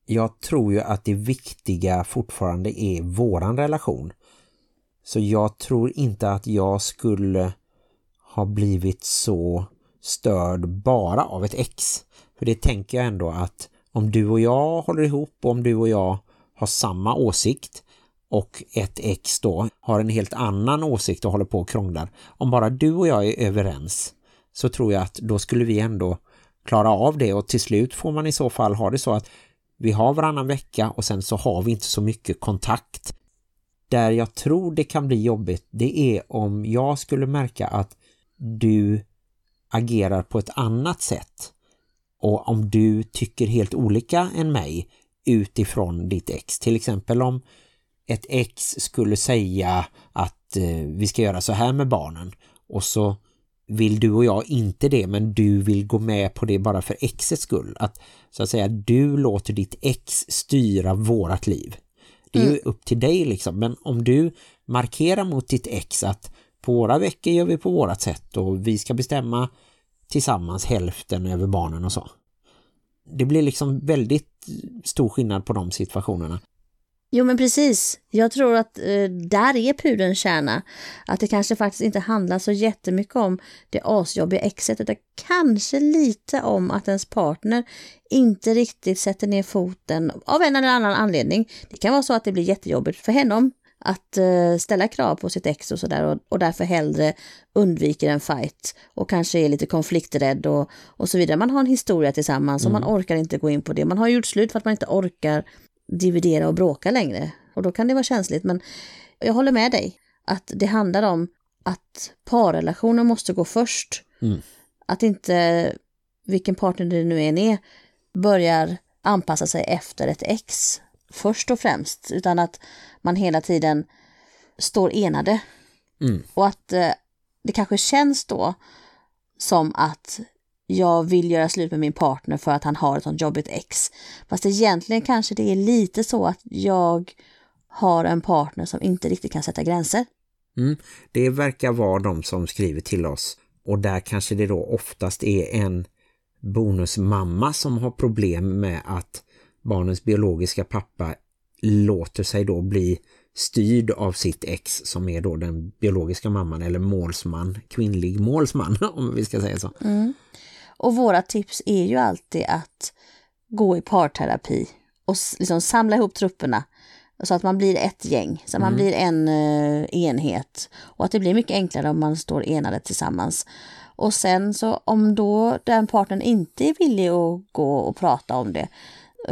Jag tror ju att det viktiga fortfarande är våran relation. Så jag tror inte att jag skulle ha blivit så störd bara av ett ex. För det tänker jag ändå att om du och jag håller ihop och om du och jag har samma åsikt och ett ex då har en helt annan åsikt och håller på och krånglar. Om bara du och jag är överens så tror jag att då skulle vi ändå klara av det och till slut får man i så fall ha det så att vi har varannan vecka och sen så har vi inte så mycket kontakt. Där jag tror det kan bli jobbigt det är om jag skulle märka att du agerar på ett annat sätt och om du tycker helt olika än mig utifrån ditt ex. Till exempel om ett ex skulle säga att eh, vi ska göra så här med barnen och så vill du och jag inte det men du vill gå med på det bara för exets skull. Att så att säga du låter ditt ex styra vårat liv. Det är ju upp till dig liksom men om du markerar mot ditt ex att på våra veckor gör vi på vårat sätt och vi ska bestämma tillsammans hälften över barnen och så. Det blir liksom väldigt stor skillnad på de situationerna. Jo men precis. Jag tror att eh, där är pudelns kärna. Att det kanske faktiskt inte handlar så jättemycket om det asjobbiga exet utan kanske lite om att ens partner inte riktigt sätter ner foten av en eller annan anledning. Det kan vara så att det blir jättejobbigt för henne att eh, ställa krav på sitt ex och sådär och, och därför hellre undviker en fight och kanske är lite konflikträdd och, och så vidare. Man har en historia tillsammans och man orkar inte gå in på det. Man har gjort slut för att man inte orkar dividera och bråka längre. Och då kan det vara känsligt. Men jag håller med dig att det handlar om att parrelationen måste gå först. Mm. Att inte vilken partner det nu än är börjar anpassa sig efter ett ex först och främst. Utan att man hela tiden står enade. Mm. Och att eh, det kanske känns då som att jag vill göra slut med min partner för att han har ett sånt jobbigt ex. Fast egentligen kanske det är lite så att jag har en partner som inte riktigt kan sätta gränser. Mm. Det verkar vara de som skriver till oss. Och där kanske det då oftast är en bonusmamma som har problem med att barnens biologiska pappa låter sig då bli styrd av sitt ex som är då den biologiska mamman eller målsman, kvinnlig målsman (laughs) om vi ska säga så. Och våra tips är ju alltid att gå i parterapi och liksom samla ihop trupperna så att man blir ett gäng, så att man blir en eh, enhet och att det blir mycket enklare om man står enade tillsammans. Och sen så om då den partnern inte är villig att gå och prata om det,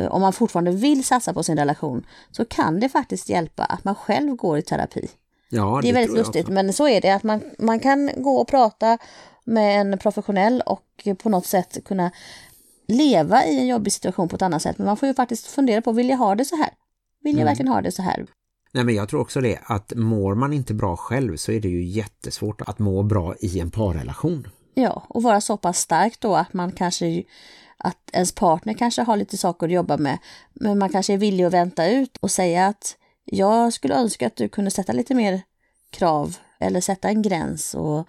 om man fortfarande vill satsa på sin relation, så kan det faktiskt hjälpa att man själv går i terapi. Ja, Det är väldigt lustigt, också. men så är det att man, man kan gå och prata med en professionell och på något sätt kunna leva i en jobbig situation på ett annat sätt. Men man får ju faktiskt fundera på, vill jag ha det så här? Vill Mm. jag verkligen ha det så här? Nej men jag tror också det att mår man inte bra själv så är det ju jättesvårt att må bra i en parrelation. Ja, och vara så pass stark då att man kanske att ens partner kanske har lite saker att jobba med. Men man kanske är villig att vänta ut och säga att jag skulle önska att du kunde sätta lite mer krav eller sätta en gräns och,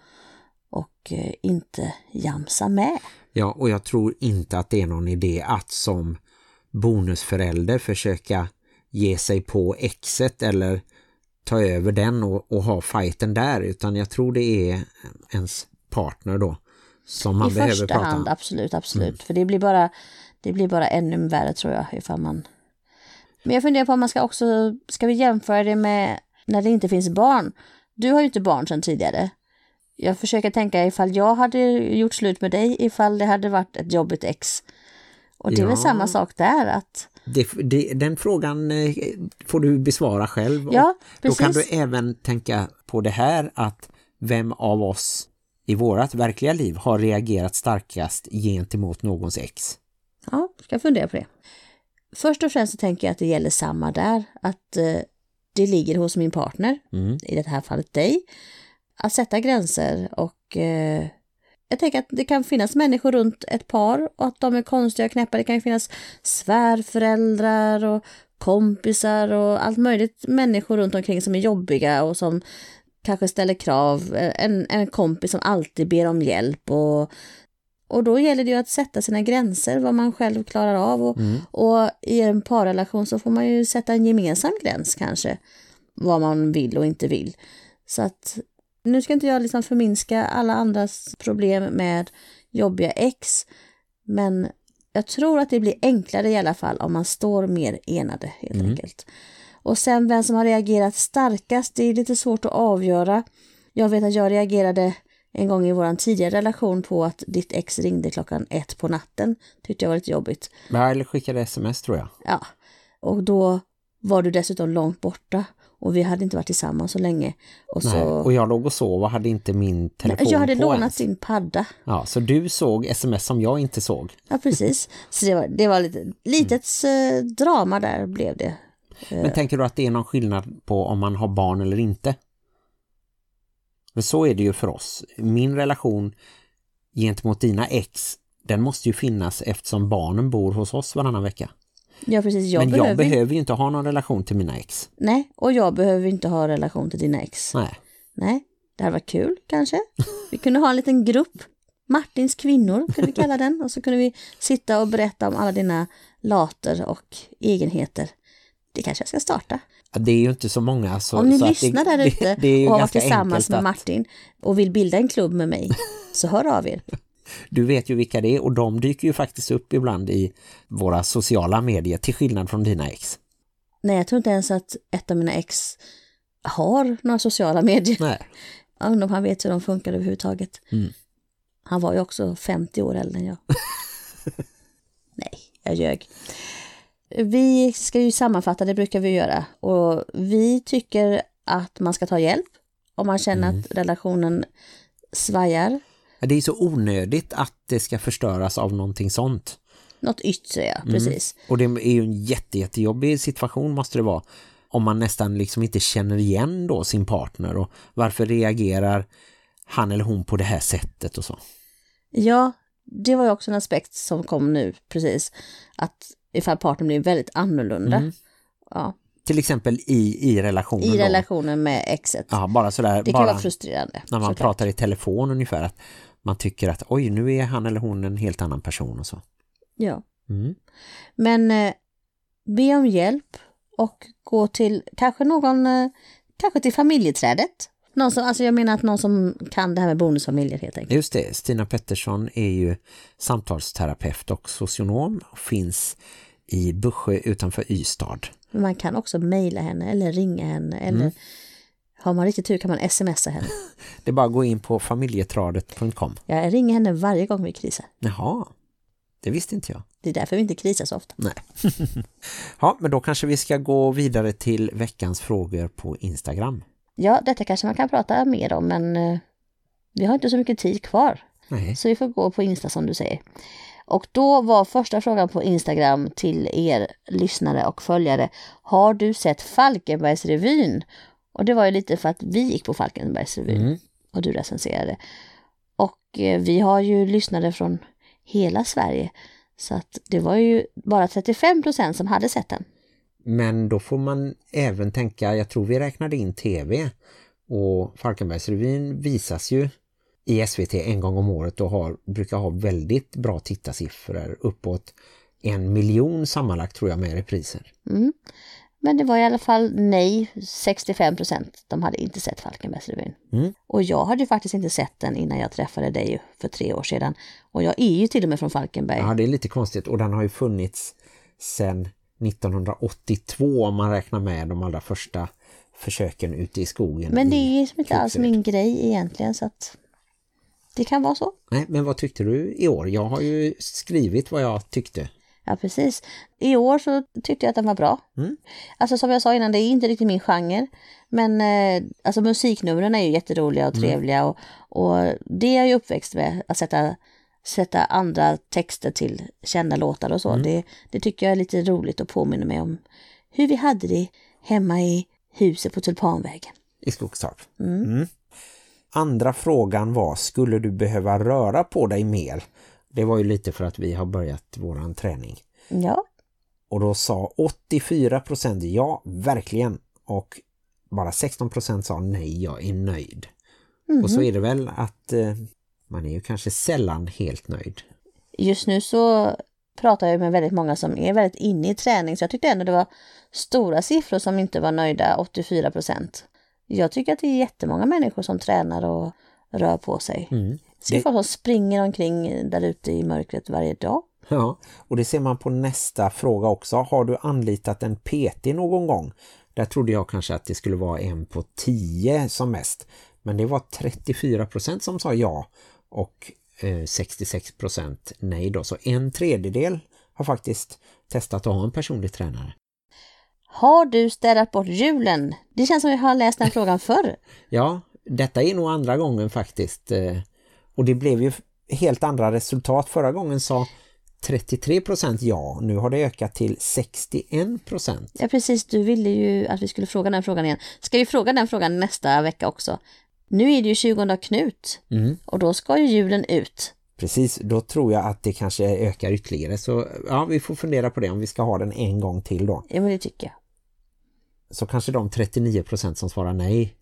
och eh, inte jamsa med. Ja, och jag tror inte att det är någon idé att som bonusförälder försöka ge sig på exet eller ta över den och, och ha fighten där utan jag tror det är ens partner då som man I behöver första prata hand, om. Mm. absolut, absolut. För det blir bara det blir bara ännu värre tror jag ifall man... Men jag funderar på om man ska också, ska vi jämföra det med när det inte finns barn? Du har ju inte barn sedan tidigare. Jag försöker tänka ifall jag hade gjort slut med dig ifall det hade varit ett jobbigt ex. Och det är väl samma sak där att Det, det, den frågan eh, får du besvara själv. Ja, Då kan du precis. även tänka på det här att vem av oss i vårat verkliga liv har reagerat starkast gentemot någons ex. Ja, ska fundera på det. Först och främst så tänker jag att det gäller samma där. Att eh, det ligger hos min partner, Mm. i det här fallet dig, att sätta gränser och eh, jag tänker att det kan finnas människor runt ett par och att de är konstiga och knäppa. Det kan ju finnas svärföräldrar och kompisar och allt möjligt människor runt omkring som är jobbiga och som kanske ställer krav. En, en kompis som alltid ber om hjälp och och då gäller det ju att sätta sina gränser, vad man själv klarar av. Och, och i en parrelation så får man ju sätta en gemensam gräns kanske. Vad man vill och inte vill. Så att nu ska inte jag liksom förminska alla andras problem med jobbiga ex. Men jag tror att det blir enklare i alla fall om man står mer enade helt enkelt. Och sen vem som har reagerat starkast, det är lite svårt att avgöra. Jag vet att jag reagerade en gång i vår tidigare relation på att ditt ex ringde klockan ett på natten. Tyckte jag var lite jobbigt. Ja, Eller skickade sms tror jag. Ja, och då var du dessutom långt borta och vi hade inte varit tillsammans så länge. Och Nej. så... Och jag låg och sov och hade inte min telefon jag hade på lånat ens. din padda. Ja, så du såg sms som jag inte såg. Ja, precis. Så det var, det var lite litet eh, drama där blev det. Men tänker du att det är någon skillnad på om man har barn eller inte? För så är det ju för oss. Min relation gentemot dina ex, den måste ju finnas eftersom barnen bor hos oss varannan vecka. Ja, precis. Jag Men behöver, jag behöver ju inte ha någon relation till mina ex. Nej, och jag behöver inte ha relation till dina ex. Nej. Nej, det hade varit kul kanske. Vi kunde ha en liten grupp. Martins kvinnor kunde vi kalla den. Och så kunde vi sitta och berätta om alla dina later och egenheter. Det kanske jag ska starta. Det är ju inte så många. Så, Om ni så lyssnar (laughs) det, där ute det, det och har varit tillsammans med att, Martin och vill bilda en klubb med mig, (laughs) så hör av er. Du vet ju vilka det är och de dyker ju faktiskt upp ibland i våra sociala medier till skillnad från dina ex. Nej, jag tror inte ens att ett av mina ex har några sociala medier. Nej. (laughs) Jag undrar om han vet hur de funkar överhuvudtaget. Mm. Han var ju också 50 år äldre än jag. Nej, jag ljög. Vi ska ju sammanfatta, det brukar vi göra. Och vi tycker att man ska ta hjälp om man känner Mm. att relationen svajar. Ja, Det är så onödigt att det ska förstöras av någonting sånt. Något yttre, ja, Mm. precis. Och det är ju en jätte, jättejobbig situation måste det vara. Om man nästan liksom inte känner igen då sin partner och varför reagerar han eller hon på det här sättet och så. Ja, det var ju också en aspekt som kom nu, precis. Att ifall partnern blir väldigt annorlunda. Mm. Ja, Till exempel i, i relationen. I då. relationen med exet. Ja, bara sådär. det kan vara frustrerande. när man såklart. pratar i telefon ungefär att man tycker att oj, nu är han eller hon en helt annan person och så. Ja. Mm. Men eh, be om hjälp och gå till kanske någon, eh, kanske till familjeträdet. Någon som, alltså jag menar att någon som kan det här med bonusfamiljer helt enkelt. Just det, Stina Pettersson är ju samtalsterapeut och socionom och finns i Bussjö utanför Ystad. Man kan också mejla henne eller ringa henne eller Mm. har man riktigt tur kan man smsa henne. (laughs) Det är bara att gå in på familjetradet.com. Jag ringer henne varje gång vi krisar. Jaha, det visste inte jag. Det är därför vi inte krisar så ofta. Nej. (laughs) ja, men då kanske vi ska gå vidare till veckans frågor på Instagram. Ja, detta kanske man kan prata mer om men eh, vi har inte så mycket tid kvar. Nej. Så vi får gå på Insta som du säger. Och då var första frågan på Instagram till er lyssnare och följare. Har du sett Falkenbergsrevyn? Och det var ju lite för att vi gick på Falkenbergsrevyn Mm. och du recenserade. Och eh, vi har ju lyssnare från hela Sverige. Så att det var ju bara 35 procent som hade sett den. Men då får man även tänka, jag tror vi räknade in tv och Falkenbergsrevyn visas ju i SVT en gång om året och har, brukar ha väldigt bra tittarsiffror uppåt en miljon sammanlagt tror jag med repriser. Mm. Men det var i alla fall nej, 65 procent. De hade inte sett Falkenbergsrevyn. Mm. Och jag hade ju faktiskt inte sett den innan jag träffade dig för tre år sedan. Och jag är ju till och med från Falkenberg. Ja, det är lite konstigt och den har ju funnits sedan 1982 om man räknar med de allra första försöken ute i skogen. Men det är som inte alls min grej egentligen så att det kan vara så. Nej, men vad tyckte du i år? Jag har ju skrivit vad jag tyckte. Ja, precis. I år så tyckte jag att den var bra. Mm. Alltså som jag sa innan, det är inte riktigt min genre. Men eh, alltså musiknumren är ju jätteroliga och trevliga och, och det är jag ju uppväxt med. Att sätta, sätta andra texter till kända låtar och så. Det, det tycker jag är lite roligt och påminner mig om hur vi hade det hemma i huset på Tulpanvägen. i Skogstorp. Mm. Andra frågan var, skulle du behöva röra på dig mer? Det var ju lite för att vi har börjat våran träning. Ja, Och då sa 84% ja, verkligen. Och bara 16% sa nej, jag är nöjd. Och så är det väl att eh, man är ju kanske sällan helt nöjd. just nu så pratar jag med väldigt många som är väldigt inne i träning så jag tyckte ändå det var stora siffror som inte var nöjda, 84 procent. Jag tycker att det är jättemånga människor som tränar och rör på sig. Mm. Det- folk som springer omkring där ute i mörkret varje dag. Ja, och det ser man på nästa fråga också. Har du anlitat en PT någon gång? Där trodde jag kanske att det skulle vara en på 10 som mest. Men det var 34% som sa ja och eh, 66% nej då. Så en tredjedel har faktiskt testat att ha en personlig tränare. Har du städat bort julen? Det känns som jag har läst den frågan förr. (laughs) Ja, detta är nog andra gången faktiskt. eh, Och det blev ju helt andra resultat. Förra gången sa 33% ja. Nu har det ökat till 61%. Ja precis, du ville ju att vi skulle fråga den frågan igen. Ska vi fråga den frågan nästa vecka också? Nu är det ju 20 Knut Mm. och då ska ju julen ut. Precis, då tror jag att det kanske ökar ytterligare. Så ja, vi får fundera på det om vi ska ha den en gång till då. Ja men det tycker jag. Så kanske de 39% som svarar nej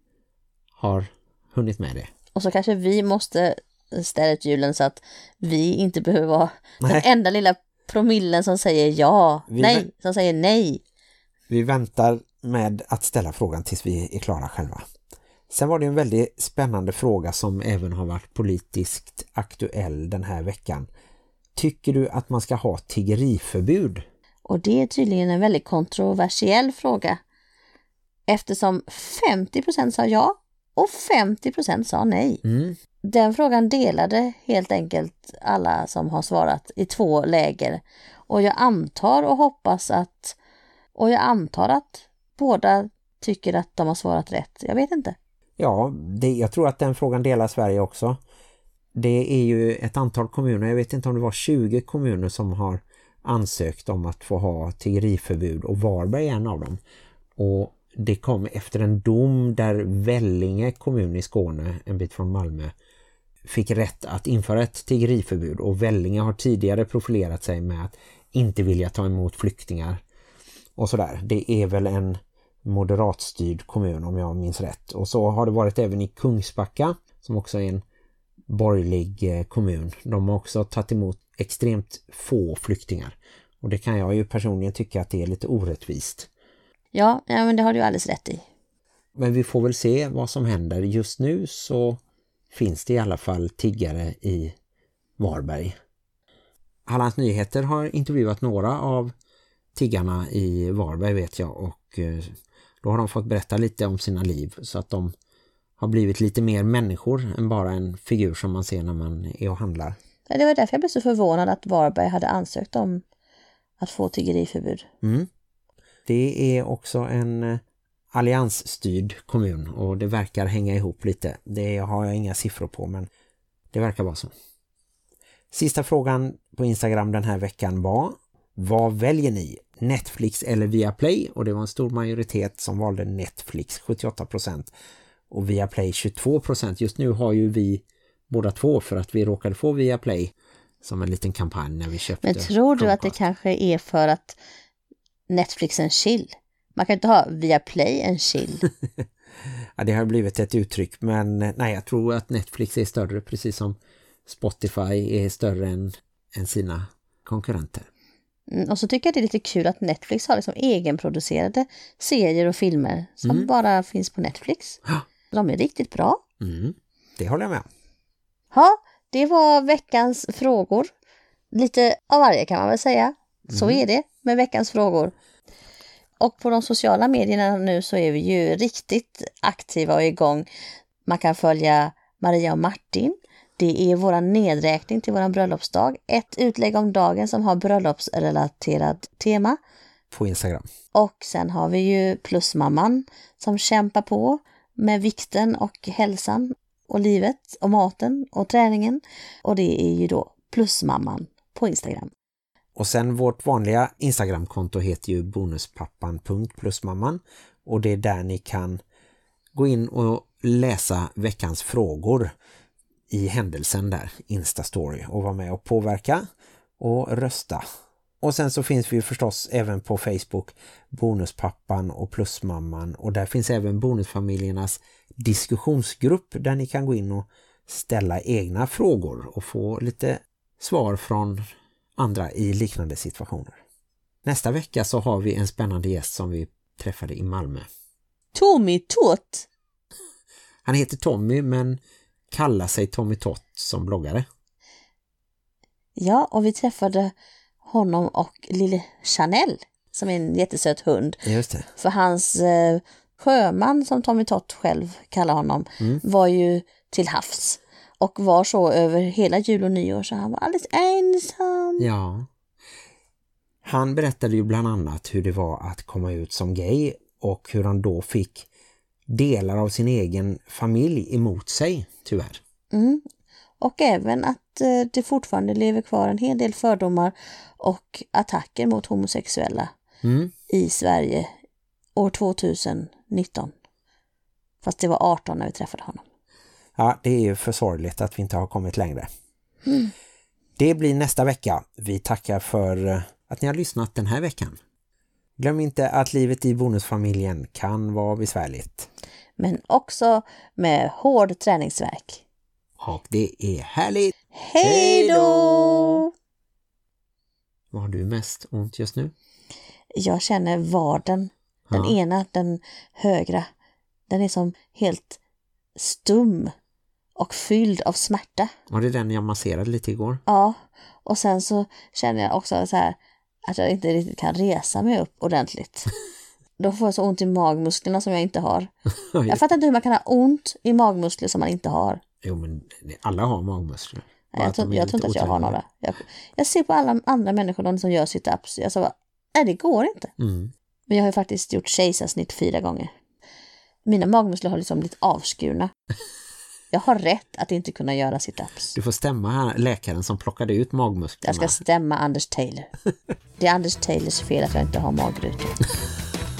har hunnit med det. Och så kanske vi måste ställa ut julen så att vi inte behöver vara Nej. den enda lilla promillen som säger ja, Vi nej, som säger nej. Vi väntar med att ställa frågan tills vi är klara själva. Sen var det en väldigt spännande fråga som även har varit politiskt aktuell den här veckan. Tycker du att man ska ha tiggeriförbud? Och det är tydligen en väldigt kontroversiell fråga. Eftersom 50% sa ja och 50% sa nej. Mm. Den frågan delade helt enkelt alla som har svarat i två läger. Och jag antar och hoppas att och jag antar att båda tycker att de har svarat rätt. Jag vet inte. Ja, det, jag tror att den frågan delar Sverige också. Det är ju ett antal kommuner, jag vet inte om det var 20 kommuner som har ansökt om att få ha tiggeriförbud och Varberg är en av dem. Och det kom efter en dom där Vellinge kommun i Skåne, en bit från Malmö, fick rätt att införa ett tiggeriförbud och Vellinge har tidigare profilerat sig med att inte vilja ta emot flyktingar och sådär. Det är väl en moderatstyrd kommun om jag minns rätt. Och så har det varit även i Kungsbacka som också är en borgerlig eh, kommun. De har också tagit emot extremt få flyktingar. Och det kan jag ju personligen tycka att det är lite orättvist. Ja, ja men det har du alldeles rätt i. Men vi får väl se vad som händer. Just nu så finns det i alla fall tiggare i Varberg. Hallands Nyheter har intervjuat några av tiggarna i Varberg vet jag och eh, då har de fått berätta lite om sina liv så att de har blivit lite mer människor än bara en figur som man ser när man är och handlar. Ja, Det var därför jag blev så förvånad att Varberg hade ansökt om att få tiggeriförbud. Mm. Det är också en eh, alliansstyrd kommun och det verkar hänga ihop lite. Det har jag inga siffror på men det verkar vara så. Sista frågan på Instagram den här veckan var Vad väljer ni? Netflix eller Viaplay? Och det var en stor majoritet som valde Netflix, 78% och Viaplay 22%. Just nu har ju vi båda två för att vi råkade få Viaplay som en liten kampanj när vi köpte Men tror du att det kanske är för att Netflix är en chill? Man kan inte ha Viaplay en chill. (laughs) Ja, det har blivit ett uttryck men eh, nej, jag tror att Netflix är större precis som Spotify är större än, än sina konkurrenter. Mm, Och så tycker jag det är lite kul att Netflix har liksom egenproducerade serier och filmer som Mm. bara finns på Netflix. De är riktigt bra. Mm, det håller jag med. Ja, det var veckans frågor. Lite av varje kan man väl säga. Så Mm. är det med veckans frågor. Och på de sociala medierna nu så är vi ju riktigt aktiva och igång. Man kan följa Maria och Martin. Det är våra nedräkning till våran bröllopsdag. Ett utlägg om dagen som har bröllopsrelaterat tema. På Instagram. Och sen har vi ju plusmamman som kämpar på med vikten och hälsan och livet och maten och träningen. Och det är ju då plusmamman på Instagram. Och sen vårt vanliga Instagramkonto heter ju bonuspappan.plusmamman och det är där ni kan gå in och läsa veckans frågor i händelsen där, Instastory och vara med och påverka och rösta. Och sen så finns vi förstås även på Facebook Bonuspappan och Plusmamman och där finns även Bonusfamiljernas diskussionsgrupp där ni kan gå in och ställa egna frågor och få lite svar från andra i liknande situationer. Nästa vecka så har vi en spännande gäst som vi träffade i Malmö. Tommy Tot! Han heter Tommy men kallar sig Tommy Tott som bloggare. Ja, och vi träffade honom och lille Chanel som är en jättesöt hund. Just det. För hans eh, sjöman som Tommy Tott själv kallar honom Mm. var ju till havs och var så över hela jul och nyår så han var alldeles ensam. Ja. Han berättade ju bland annat hur det var att komma ut som gay och hur han då fick delar av sin egen familj emot sig, tyvärr. Mm. Och även att eh, det fortfarande lever kvar en hel del fördomar och attacker mot homosexuella Mm. i Sverige år 2019. Fast det var 18 när vi träffade honom. Ja, det är ju för sorgligt att vi inte har kommit längre. Det blir nästa vecka. Vi tackar för eh, att ni har lyssnat den här veckan. Glöm inte att livet i bonusfamiljen kan vara besvärligt. Men också med hård träningsverk. Och det är härligt. Hej då! Vad har du mest ont just nu? Jag känner vaden Den Ja. ena, den högra, den är som helt stum och fylld av smärta. Och det den jag masserade lite igår. Ja, och sen så känner jag också så här att jag inte riktigt kan resa mig upp ordentligt. (laughs) Då får jag så ont i magmusklerna som jag inte har. (laughs) Jag fattar inte hur man kan ha ont i magmuskler som man inte har. Jo, men alla har magmuskler. Nej, jag, tror, jag tror inte att jag har några. Jag, jag ser på alla andra människor, de som gör sit-ups. Jag sa bara, nej det går inte. Mm. Men jag har ju faktiskt gjort kejsarsnitt fyra gånger. Mina magmuskler har liksom blivit avskurna. (laughs) Jag har rätt att inte kunna göra sit-ups. Du får stämma här, läkaren som plockade ut magmusklerna. Jag ska stämma Anders Taylor. (laughs) Det är Anders Taylors fel att jag inte har magrutor.